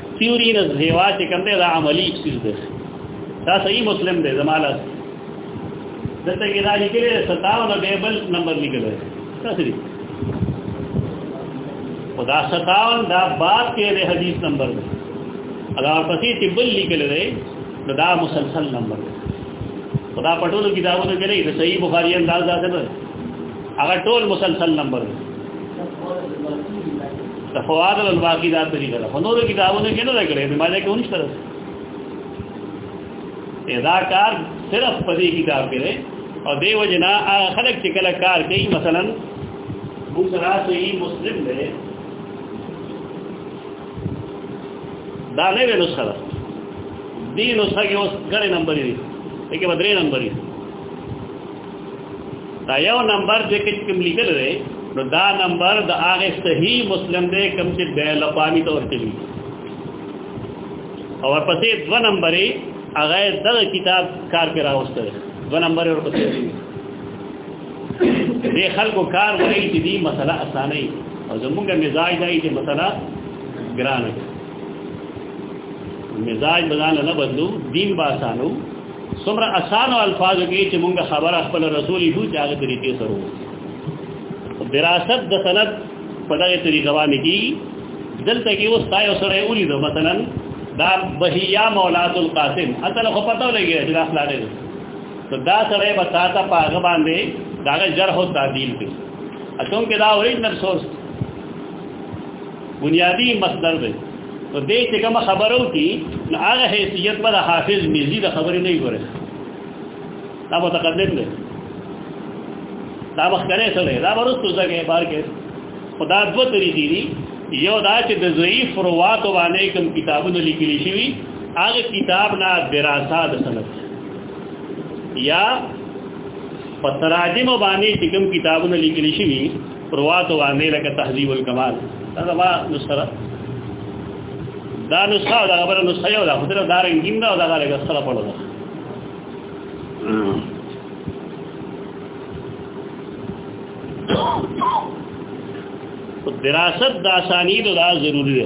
تیوری نه زیوا چې کوم دی دا عملی چیز دی دا صحیح مسلم دی زماله دلته کې دا لیکل دی 57 به بل نمبر لیکل دی تاسو دی خدا 57 دا باب کې دی حدیث نمبر دی ادا پسې چې بل لیکل دی دا مسلسل نمبر دی خدا پټولو کتابونو کې نه دی صحیح بخاری انداز دا څه هغه ټول مسلسل نمبر دی د فواد الباقی دا طریقه ده نور کتابونه کې نه لګړې د مالک کې ونشته ادا کار صرف په دې کتاب کې ده او دی وجنا خلک چې کله کار کوي مثلا موږ سره صحیح مسلم ده دا نه ویل سره دې نو څنګه اوس ګړې نمبر دي کې بدرې نمبر دي دا یو نمبر چې کوم لیکل دی نو دا نمبر د هغه صحیح مسلم دی کوم چې د لپامی تور کې دی او پسې دو نمبرې هغه دغه کتاب کار کې راوسته دو نمبر ور پسې دی د خلکو کار وایي چې دی مسله اسانه او زمونږ مزاج دی چې مسله ګرانه مزاج بدل نه بدلو دین با آسانو څومره اسانو الفاظ کې چې مونږه خبره خپل رسول یو چې هغه طریقې سره وو دراست د سند په دغه طریقه باندې کی دلته کې اوس تاسو سره ولید مثلا دا بهیا مولات القاسم اصل خو پته لګی چې اصل لري ته دا سره به تاسو په هغه باندې دا جرح او تعدیل کې اته کې دا اورینل سورس بنیادی مصدر دی نو دې چې کوم خبرو کی نو هغه حیثیت پر حافظ میزی د خبرې نه ګوره دا متقدم دی دا مخکره سره دا ورستو ځګه بار کې خدا دو طریقې دي یو دا چې د ضعیف روات باندې کوم کتابونه لیکل شوی هغه کتاب نه دراسه د سند یا پتراجم باندې چې کوم کتابونه لیکل شوی روات وانه لکه تهذیب الکمال دا ما نصره دا نسخه دا خبره نسخه یو دا خو دا رنګین دا دا لګه سره پړو دا دراست دا اسانید دا ضروری دی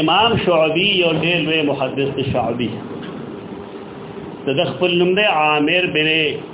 امام شعبی یو ډېر لوی محدث شعبی د خپل نوم دی عامر بن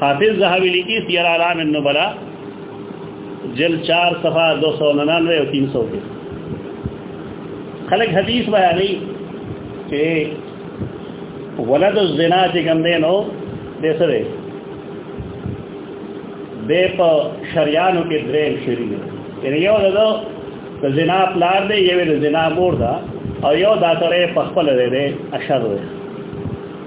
حافظ زهبی لیکي سیر علام النبلا جل 4 صفحه 299 او 300 کې خلک حدیث بیانې چې ولد الزنا چې کوم دی نو د سره د په شریانو کې درېم شری دی یعنی یو د زنا پلار دی یو د زنا مور ده او یو دا سره په خپل دی اشر دی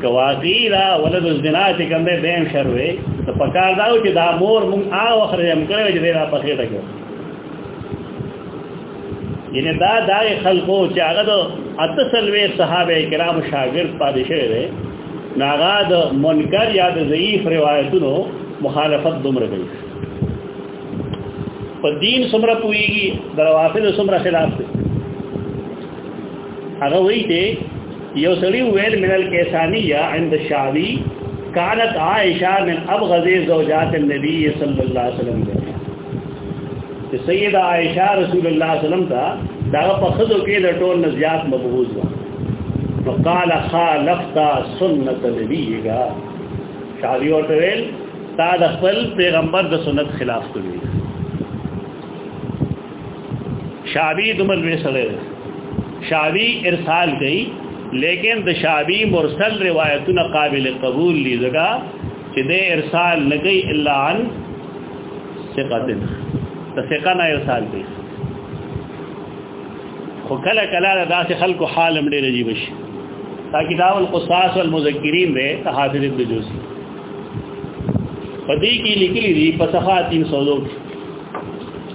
کواقیلا ولد الزنا چې کوم دی دیم شروي ته پکار دا چې دا مور مونږ آ وخت یې موږ کړو چې دا په خېټه کې ینه دا دا خلکو چې هغه د اتسلوي صحابه کرام شاګرد پاتې شوی دی ناغا د منکر یا د ضعیف روایتونو مخالفت دومره کوي په دین سمره پويږي دروافل سمره خلاف دی هغه وایي چې یو سړی ویل من الکیسانیه عند الشعبی كانت عائشہ من ابغض زوجات النبی صلی اللہ علیہ وسلم کہ سیدہ عائشہ رسول اللہ علیہ وسلم تا دا په خزو کې د ټول نزيات مبغوز و وقال خالفت سنت نبيك شعبی ورته ویل تا د خپل پیغمبر د سنت خلاف کړی شعبی دمر میں سڑے شعبی ارسال گئی لیکن د شعبی مرسل روایتونه قابل قبول دي ځکه چې د ارسال نه کوي الا عن ثقتن د ثقه نه ارسال کوي خو کله کله د داسې خلکو حال هم ډېر عجیب شي دا کتاب القصاص والمذکرین دی د حافظ ابن جوزی په دې کې لیکلي دي په صفحه 302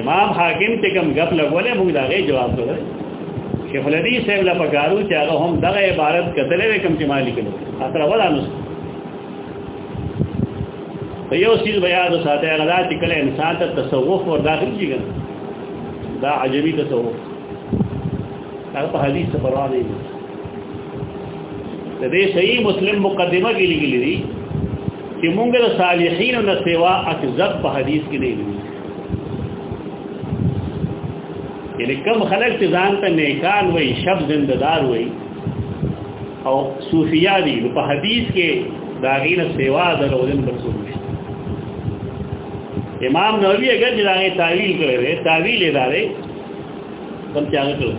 امام حاکم ته کوم غپ لګولې موږ دا غي جواب کړو شیخ الحدیث صاحب لا پکارو چې هغه هم دغه عبارت کتلې کوم چې مالک نو اثر ولا نو په یو سیل بیا د ساته غلا چې کله انسان ته تصوف ور داخل کیږي دا عجبي تصوف هغه په حدیث څخه پروا نه لري د دې صحیح مسلم مقدمه کې لګلې دي چې مونږ د صالحین نه سوا اکذب په حدیث کې نه دي یعنی کم خلک چې ځان ته نیکان وای شب زنددار وای او صوفیا دي په حدیث کې دا غینه سوا د رولن رسول امام نووي اگر چې دا غي تعویل کړی تعویل یې داري کوم چې هغه کړو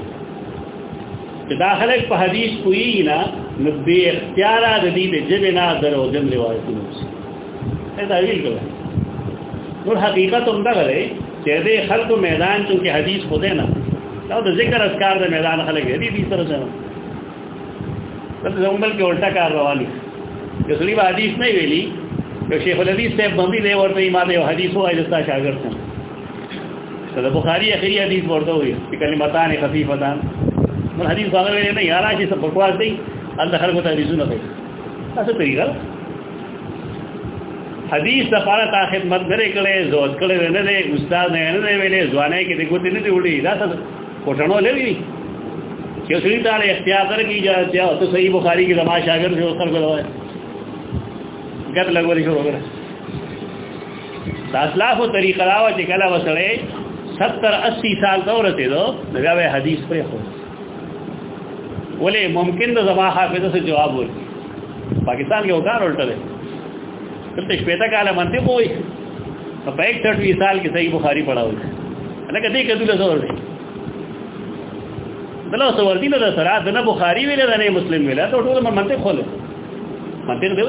دا خلک په حدیث کوي نه نو به اختیار د دې د جبه نه درو جن روایتونه دا ویل کړه نور حقیقت هم دا غره چې د خلکو میدان چې حدیث خو ده نه دا د ذکر اذکار د میدان خلک دی دې سره سره دا زموږ کې الټا کار رواني چې سړي حدیث نه ویلي شیخ الحدیث صاحب باندې له ورته ما د حدیثو اجازه شاګرد څنګه صدر بخاری اخری حدیث ورته وي چې کلمتان خفیفتان نو حدیث هغه ویل نه یارا چې څه بکواس دی الله خلکو ته حدیثونه کوي تاسو طریقه حدیث د پاره تا خدمت درې کړې زوت کړې نه دې استاد نه نه ویلې ځوانې کې دې ګوتې نه دی وړي دا څه کوټنو لوي چې سړي ته اختیار درکې اجازه او ته صحیح بخاری کې زما شاګرد یو خلکو لوي ګټ لګولې شو وګړه دا اسلافو طریقه دا و چې کله وسړې 70 80 سال ته ورته دو دا به حدیث پرې خو ولې ممکن د زما حافظه سے جواب ورکړي پاکستان کې وکړ الټه ده دلته شپېته کاله منته وای په 61 سال کې صحیح بخاری پڑھاو لکه دې کدو له زور دی دلته څور دی له سره د بخاری ویل نه مسلم ویل ته ټول منته خول منته دی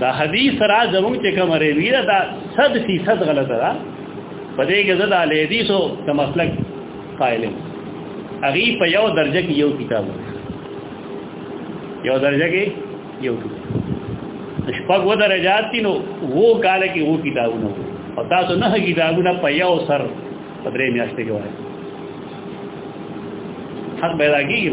دا حدیث را زمون چې کوم ریوی دا 100 فیصد غلطه ده په دې کې زړه علي دي سو د مسلک قائل اغي په یو درجه کې یو کتاب یو درجه کې یو کتاب شپږ و درجات دي نو وو کال کې وو کتابونه او تاسو نه کتابونه په یو سر په درې میاشتې کې وایي حق پیدا کیږي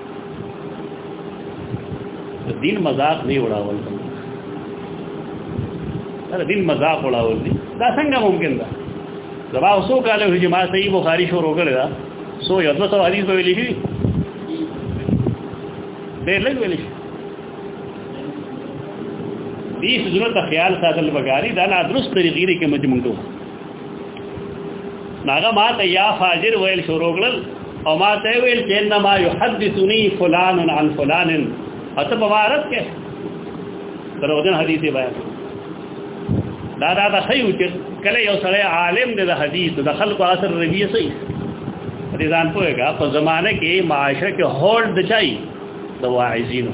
دین مذاق نه وړاول دا دین مذاق وړاول دي دا څنګه ممکن ده زما اوسو کاله هجې ما صحیح بخاری شروع کړل دا سو یو څو حدیث به ویلې دي ډېر لږ ویلې دې سجنه ته خیال ساتل بګاری دا نه درست طریقې کې مجموعه ناغه ما ته یا فاجر ویل شروع کړل او ما ته ویل چې انما يحدثني فلان عن فلان اته مبارک کې دروځن حدیث بیان دا دا دا خیو چې کله یو سره عالم دی د حدیث د خلکو اثر رویه سي دې ځان پوهیږه په زمانه کې معاشره کې هولډ چای د واعظینو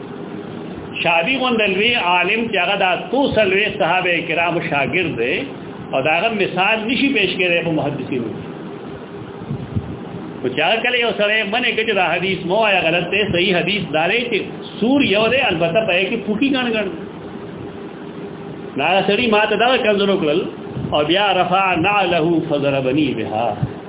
شابی غندلوی عالم چې هغه د توسلوی صحابه کرام شاګرد دی او دا هغه مثال نشي پیش کړي په محدثینو او چا کله یو سره منه کې دا حدیث مو آیا غلط دی صحیح حدیث داري چې سور یو دی البته په کې پوکی ګڼ ګڼ دا سړی ماته دا کمزور کړل او بیا رفع نعله فضربني بها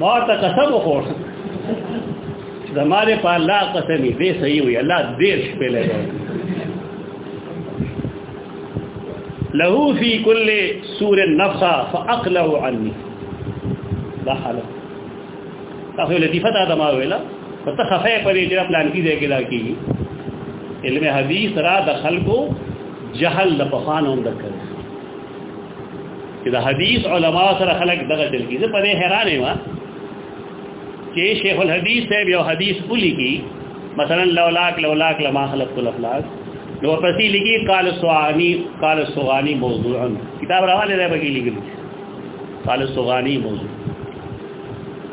ما ته قسم وخور زماره په الله قسم دې صحیح وي الله دې شپې له له فی کل سور النفس فاقله عني دا حاله تاسو لطیفه دا ما ویلا ته خفه پرې چې پلان کې دی کې دا کیږي علم حدیث را د خلکو جهل د پخوا نه هم د کړی چې د حدیث علما سره خلک دغه چل کیږي په دې حیران یم چې شیخ الحدیث صاحب یو حدیث ولي کی مثلا لولاک لولاک لما خلقت الافلاک نو پسې لګي قال سوانی قال سوانی موضوع کتاب راواله ده بګی لګي قال سوانی موضوع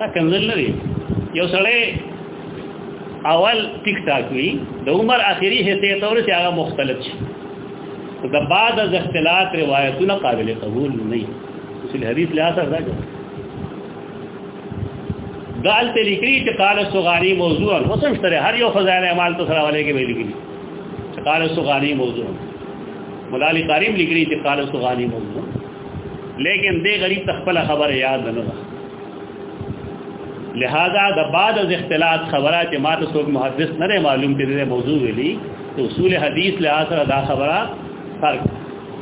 دا کنزل نه دی یو سړی اول ټیک ټاک وی د عمر اخیری حصے ته ورسې هغه مختلف شي د بعد از اختلاط روایتونه قابل قبول نه دي اصل حدیث له اثر راځي دال ته لیکي چې قال سغانی موضوع حسن سره هر یو فضائل اعمال ته سره ولې کې ویل کیږي قال سغانی موضوع مولا علی کریم لیکي چې قال سغانی موضوع لیکن دې غریب تخپل خبر یاد نه ده لہذا د بعد از اختلاط خبره چې ما ته څوک محدث نه معلوم دي د موضوع ویلي ته اصول حدیث له اثر دا خبره فرق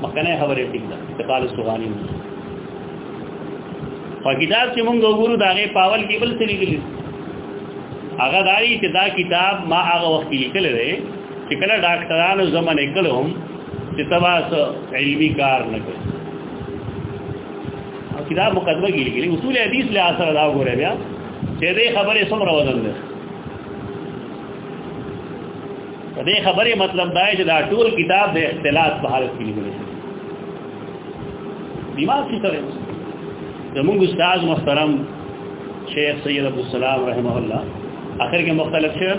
مکنه خبره ټیک ده د قال سوغانی او کتاب چې موږ وګورو دا غي پاول کې بل څه لیکلي هغه دایي چې دا کتاب ما هغه وخت لیکل دی چې کله ډاکټرانو زمونه کلم چې تبا سو علمي کار نه کوي او کتاب مقدمه کې لیکلي اصول حدیث له اثر دا وګوره بیا چې دې خبرې څومره وزن ده دې خبرې مطلب دا چې دا ټول کتاب د اختلاط په حالت کې لیکل شوی دماغ څه کوي زموږ استاد محترم شیخ سید ابو السلام رحمه الله اخر کې مختلف شعر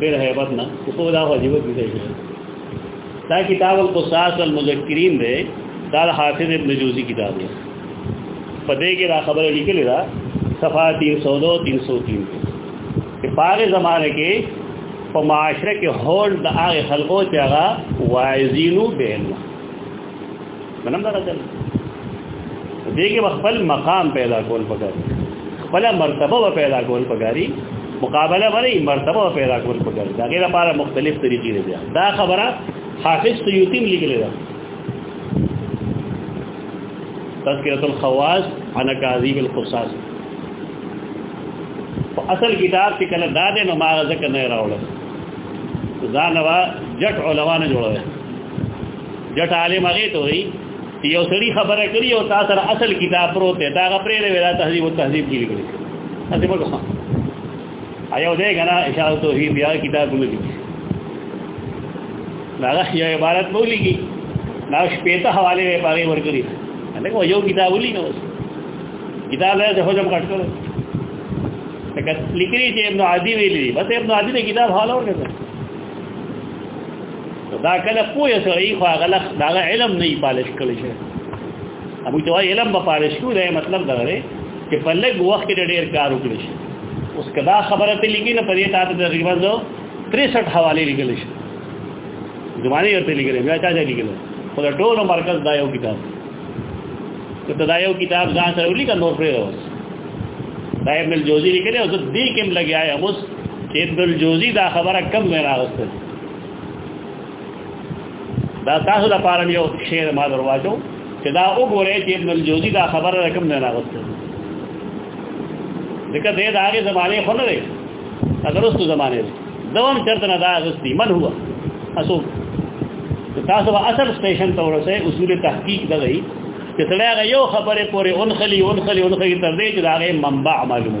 ډېر هیبت نه خو دا واجب دي دی دا کتاب القصاص المذکرین دی دا حافظ ابن جوزی کتاب دی په دې کې دا خبره لیکلې ده صفحه 302 303 کې پاره زمانه کې په معاشره کې هول د هغه خلکو چې هغه واعظینو بین منم دا راځي دغه خپل مقام پیدا کول پکار خپل مرتبه پیدا کول پکاري مقابله باندې مرتبه پیدا کول پکار دا غیر لپاره مختلف طریقې دي دا خبره حافظ سیوطی لیکل دا تذکرۃ الخواص عن کاذیب القصاص اصل کتاب کې کله دا د ما ذکر نه راوړل ځان وا جټ علماء نه جوړوي جټ عالم هغه ته وي یو سړي خبره کړی او تاسو سره اصل کتاب پروت دی دا غپرې دی ویلا تهذیب او تهذیب کې لیکل اته په کومه ایو دې غنا اشاره ته هی بیا کتاب ولګي دا یو عبارت بولیږي دا شپې ته حواله یې پاره ورګړي هغه یو کتاب ولي نو کتاب له حجم کټ کړو تک لیکري چې ابن عادی ویلي بس ابن عادی دې کتاب حواله ورګړي دا کله پوهه سره یې خو غلط دا علم نه پالش کړی شي ابو ته علم به پالش شو دا مطلب دا دی چې په لږ وخت کې ډېر کار وکړي شي اوس کدا خبره ته لګي نه پدې ته تقریبا زو 63 حواله لګل شي زمانه ورته لګل بیا چا ځای لګل خو دا ټول مرکز دا یو کتاب ته دا یو کتاب ځان سره ولیکا نور پرې راوس دا ابن الجوزی لیکلی او زه دې کې هم لګیا یم اوس چې ابن الجوزی دا خبره کم نه راغسته دا تاسو د پاره یو شعر ما درواچو چې دا وګورئ چې ابن الجوزی دا خبره کم نه راغسته دغه دې د هغه زمانه خو نه دی تدرستو زمانه دی دوم چرته نه دا غستی من هوا اسو تاسو به اصل سټیشن ته ورسه اصول تحقیق دغی چې سړی هغه یو خبره پورې اونخلی اونخلی اونخلی تر دې چې دا غي منبع معلومه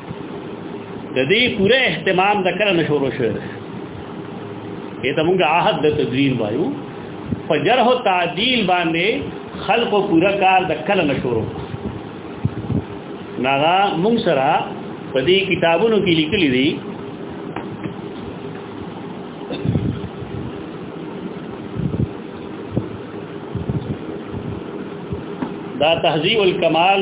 د دې پوره اهتمام د کله نشورو شوی اې ته موږ عهد د تدوین وایو په جرح او تعدیل باندې خلق او پوره کار د کله نشورو ناغا موږ سره په دې کتابونو کې لیکلي دي دا تهذیب الکمال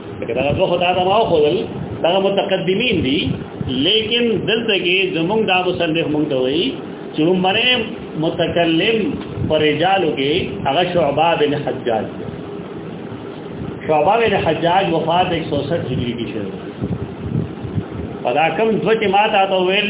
لکه دا دوه خدای دا ما خو دل دا متقدمین دي لیکن دلته کې زمونږ دا مصنف مونږ ته وایي چې عمره متکلم پر رجالو کې هغه شعبہ بن حجاج شعبہ بن حجاج وفات 167 هجری کې شوه پدا کم دوه چې ما ته ویل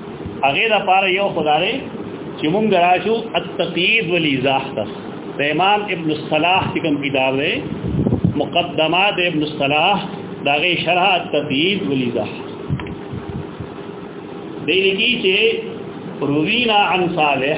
هغه د پاره یو خدای چې مونږ راشو التقیید والیزاح ته د امام ابن الصلاح چې کوم کتاب دی مقدمات ابن الصلاح داغه شرح التقیید والیزاح دی لګی چې روینا عن صالح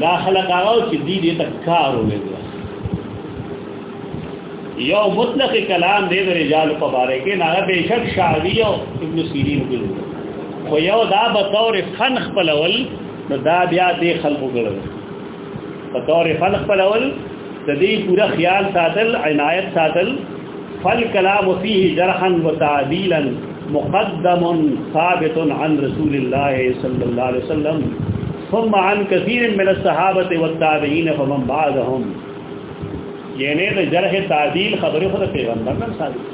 دا خلق هغه چې دې دې ته کار وکړي یو مطلق کلام دې د رجال په باره کې نه بهشک شاوی او ابن سیرین کې خو یو دا به تور فن خپلول نو دا بیا دې خلقو ګرځي په تور خلق په لول د دې پوره خیال ساتل عنایت ساتل فل کلام فيه جرحا وتعديلا مقدم ثابت عن رسول الله صلى الله عليه وسلم ثم عن كثير من الصحابه والتابعين فمن بعدهم یعنی د جرح تعدیل خبره خو د پیغمبر نن ثابت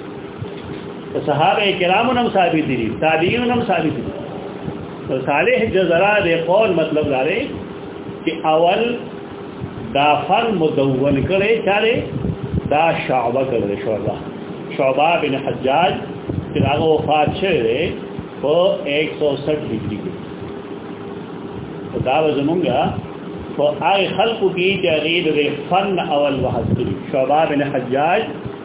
د صحابه کرامو نن ثابت دي تابعین نن ثابت دي صالح جزرا د قول مطلب لاره چې اول دا فن مدون کړي چاره دا شعبه کړي شعبه شعبه بن حجاج چې هغه وفات شوی په 160 هجری کې دا زمونږه په هغه خلقو کې چې هغه د فن اول وحد کړي شعبه بن حجاج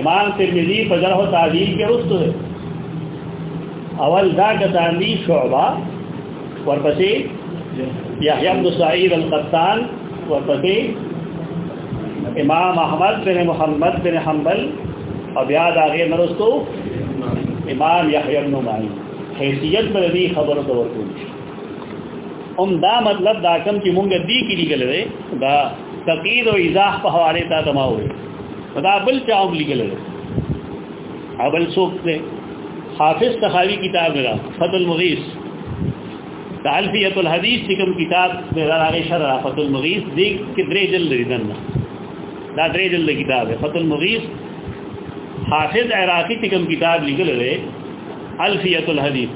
امام ترمذی په جرح تعدیل کې رسو ده اول دا کتانی شعبہ ورپسې یحیی بن سعید القطان ورپسې امام احمد بن محمد بن حنبل او بیا دا غیر نرستو امام یحیی بن معین حیثیت بل دی خبر ته ورکول شي هم دا مطلب دا کم چې مونږ دی کې لګل دا تقید او ایزاح په حواله تا تماوي دا بل چا هم لیکل دی ابل سوق دی حافظ تخاوی کتاب میرا فتح المغیث تعلفیت الحدیث کی کوم کتاب میرا راغی شرح فتح المغیث دی کې درې جلد دی دنه دا درې جلد کتاب دی فتح المغیث حافظ عراقی کی کوم کتاب لیکل دی الفیت الحدیث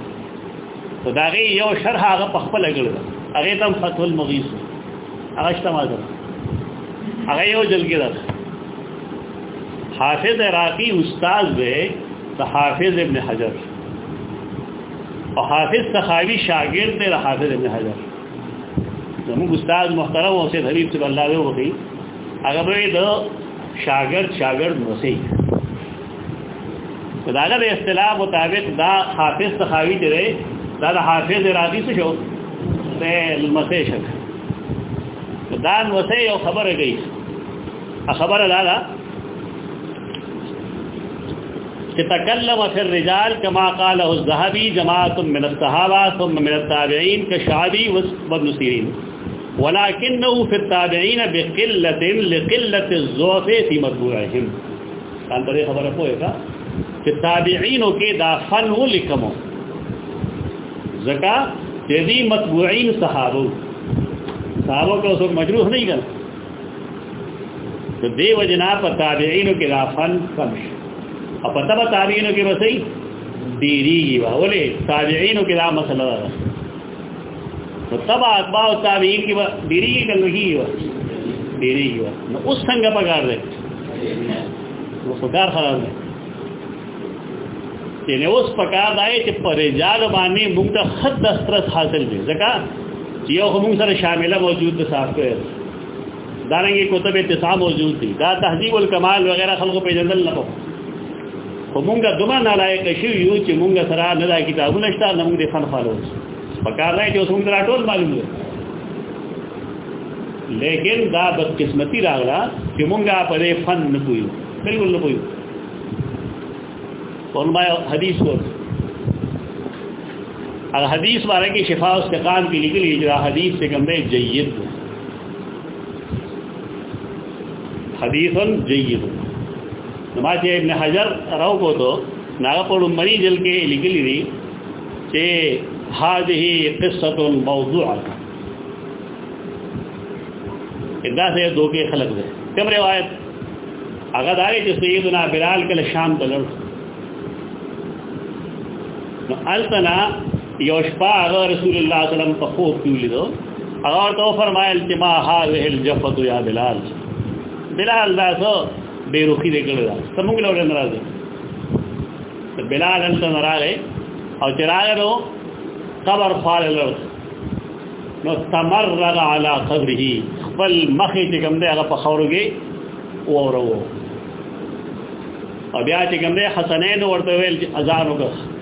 خو دا غي یو شرح هغه په خپل ګړو هغه تم فتح المغیث هغه شتما ده هغه یو جلګی ده حافظ عراقی استاد دی د حافظ ابن حجر او حافظ سخاوی شاګرد دی د حافظ ابن حجر زموږ استاد محترم او سید حبیب صلی الله علیه وسلم هغه به د شاګرد شاګرد وسی دا د اصطلاح مطابق دا حافظ تخاوی دی دا د حافظ ارادي څه شو ته لمسه شک دا نو څه یو خبره گئی خبره دا دا تتكلم في الرجال كما قاله الذهبي جماعة من الصحابة ثم من التابعين كشعبي وابن سيرين ولكنه في التابعين بقلة لقلة الزوف في مطبوعهم ځان پرې خبره پوهه کا چې تابعینو کې دا فن ولیکمو ځکه چې دې مطبوعین صحابه صحابه کو څوک مجروح نه کړ ته دې وجنا په تابعینو کې دا فن کم شي او په تبع تابعینو کې وسې ډیریږي واولې تابعینو کې دا مسله ده نو تبع اتباع او تابعین کې به ډیری کنګي یو ډیری یو نو اوس څنګه پکار دی نو پکار خراب دی یعنی اوس پکار دی چې پر رجال باندې موږ ته خط دسترس حاصل دی ځکه یو هم سره شامله موجود د صاحب کوي دارنګه کتب اتصال موجود دي دا تهذیب الکمال وغیرہ خلکو په جندل نه خو مونږه دومره نالایق شو یو چې مونږه سره نه دا کتابونه شته نه مونږ دې فن فالو پکار نه چې اوس مونږ راټول معلوم دي لیکن دا بد قسمتی راغلا چې مونږه په دې فن نه پویو بالکل نه پویو علماء حدیث کو الحدیث بارے کې شفا او استقام کې لیکلي چې حدیث څنګه جيد دی حدیث جید ما چې ابن حجر راو بوتو ناغه په لومړي جل کې لیکلي دي چې هذه قصه موضوعه ادا سے دو کې خلق ده کوم روایت هغه دا چې سیدنا بلال کله شام ته لړ نو التنا یو شپه هغه رسول الله صلی الله علیه وسلم په خوب کې ولیدو هغه ته فرمایل چې ما هاذه الجفت یا بلال بلال دا څو بیروخی دې کړل سمونګ له ورن راځي بلال انت نراغه او چراغه نو قبر فال لر نو تمرغ علی قبره خپل مخې چې کوم دی هغه په خورګي وورو او بیا چې کوم دی حسنین ورته ویل چې اذان وکړه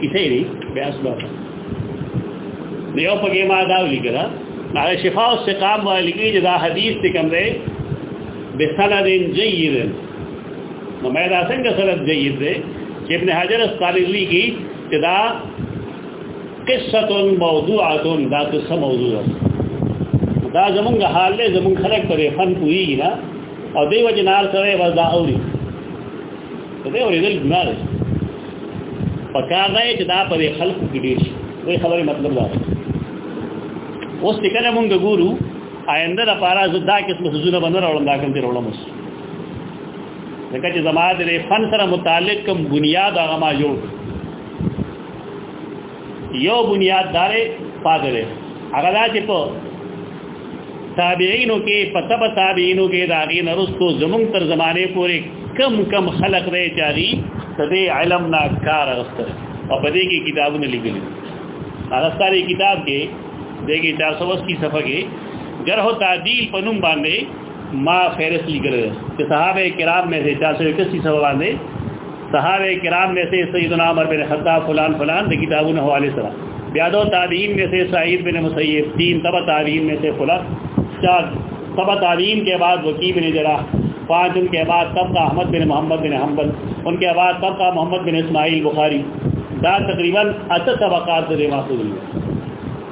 کیسه دی بیا اصله نو یو پکې ما دا ولیکلا هغه شفاء او استقام باندې کې دا حدیث ته کوم دی بسند جيد نو مې دا څنګه سند جيد دی چې ابن حجر اسقالي کې چې دا قصه موضوعه دا قصه موضوع ده دا زمونږ حال له زمونږ خلک پرې فن کوي نه او دی وجنال سره وځه اوري ته اوري دل ګناه پکار دی چې دا په خلکو کې ډیر شي وې خبره مطلب دا اوس چې کله مونږ ګورو آینده د پارا زدا قسم حضور باندې راولم دا کوم دی راولم اوس ځکه چې زماده فن سره متعلق کوم بنیاد هغه ما جوړ یو بنیاد دار پاتې دی هغه دا چې په تابعینو کې په تبع تابعینو کې دا غي نرستو زمونږ تر زمانه پورې کم کم خلق دی چې هغه سدي علم نه کار غوښتل او په دې کې کتابونه لیکل هغه ستاره کتاب کې دغه 480 صفحه کې جرح تعدیل په نوم باندې ما فهرست لیکل دی چې صحابه کرام مې سي تاسو یو کسي سبب باندې صحابه کرام مې سي سیدنا عمر بن خطاب فلان فلان د کتابونو حواله سره بیا دو تابعین مې سي سعید بن مسیب تین تبع تابعین مې سي فلان چار تبع تابعین کے بعد وکی بن جراح پانچ ان کے بعد تب کا احمد بن محمد بن حنبل ان کے بعد تب کا محمد بن اسماعیل بخاری دا تقریبا اته طبقات دې محفوظ دي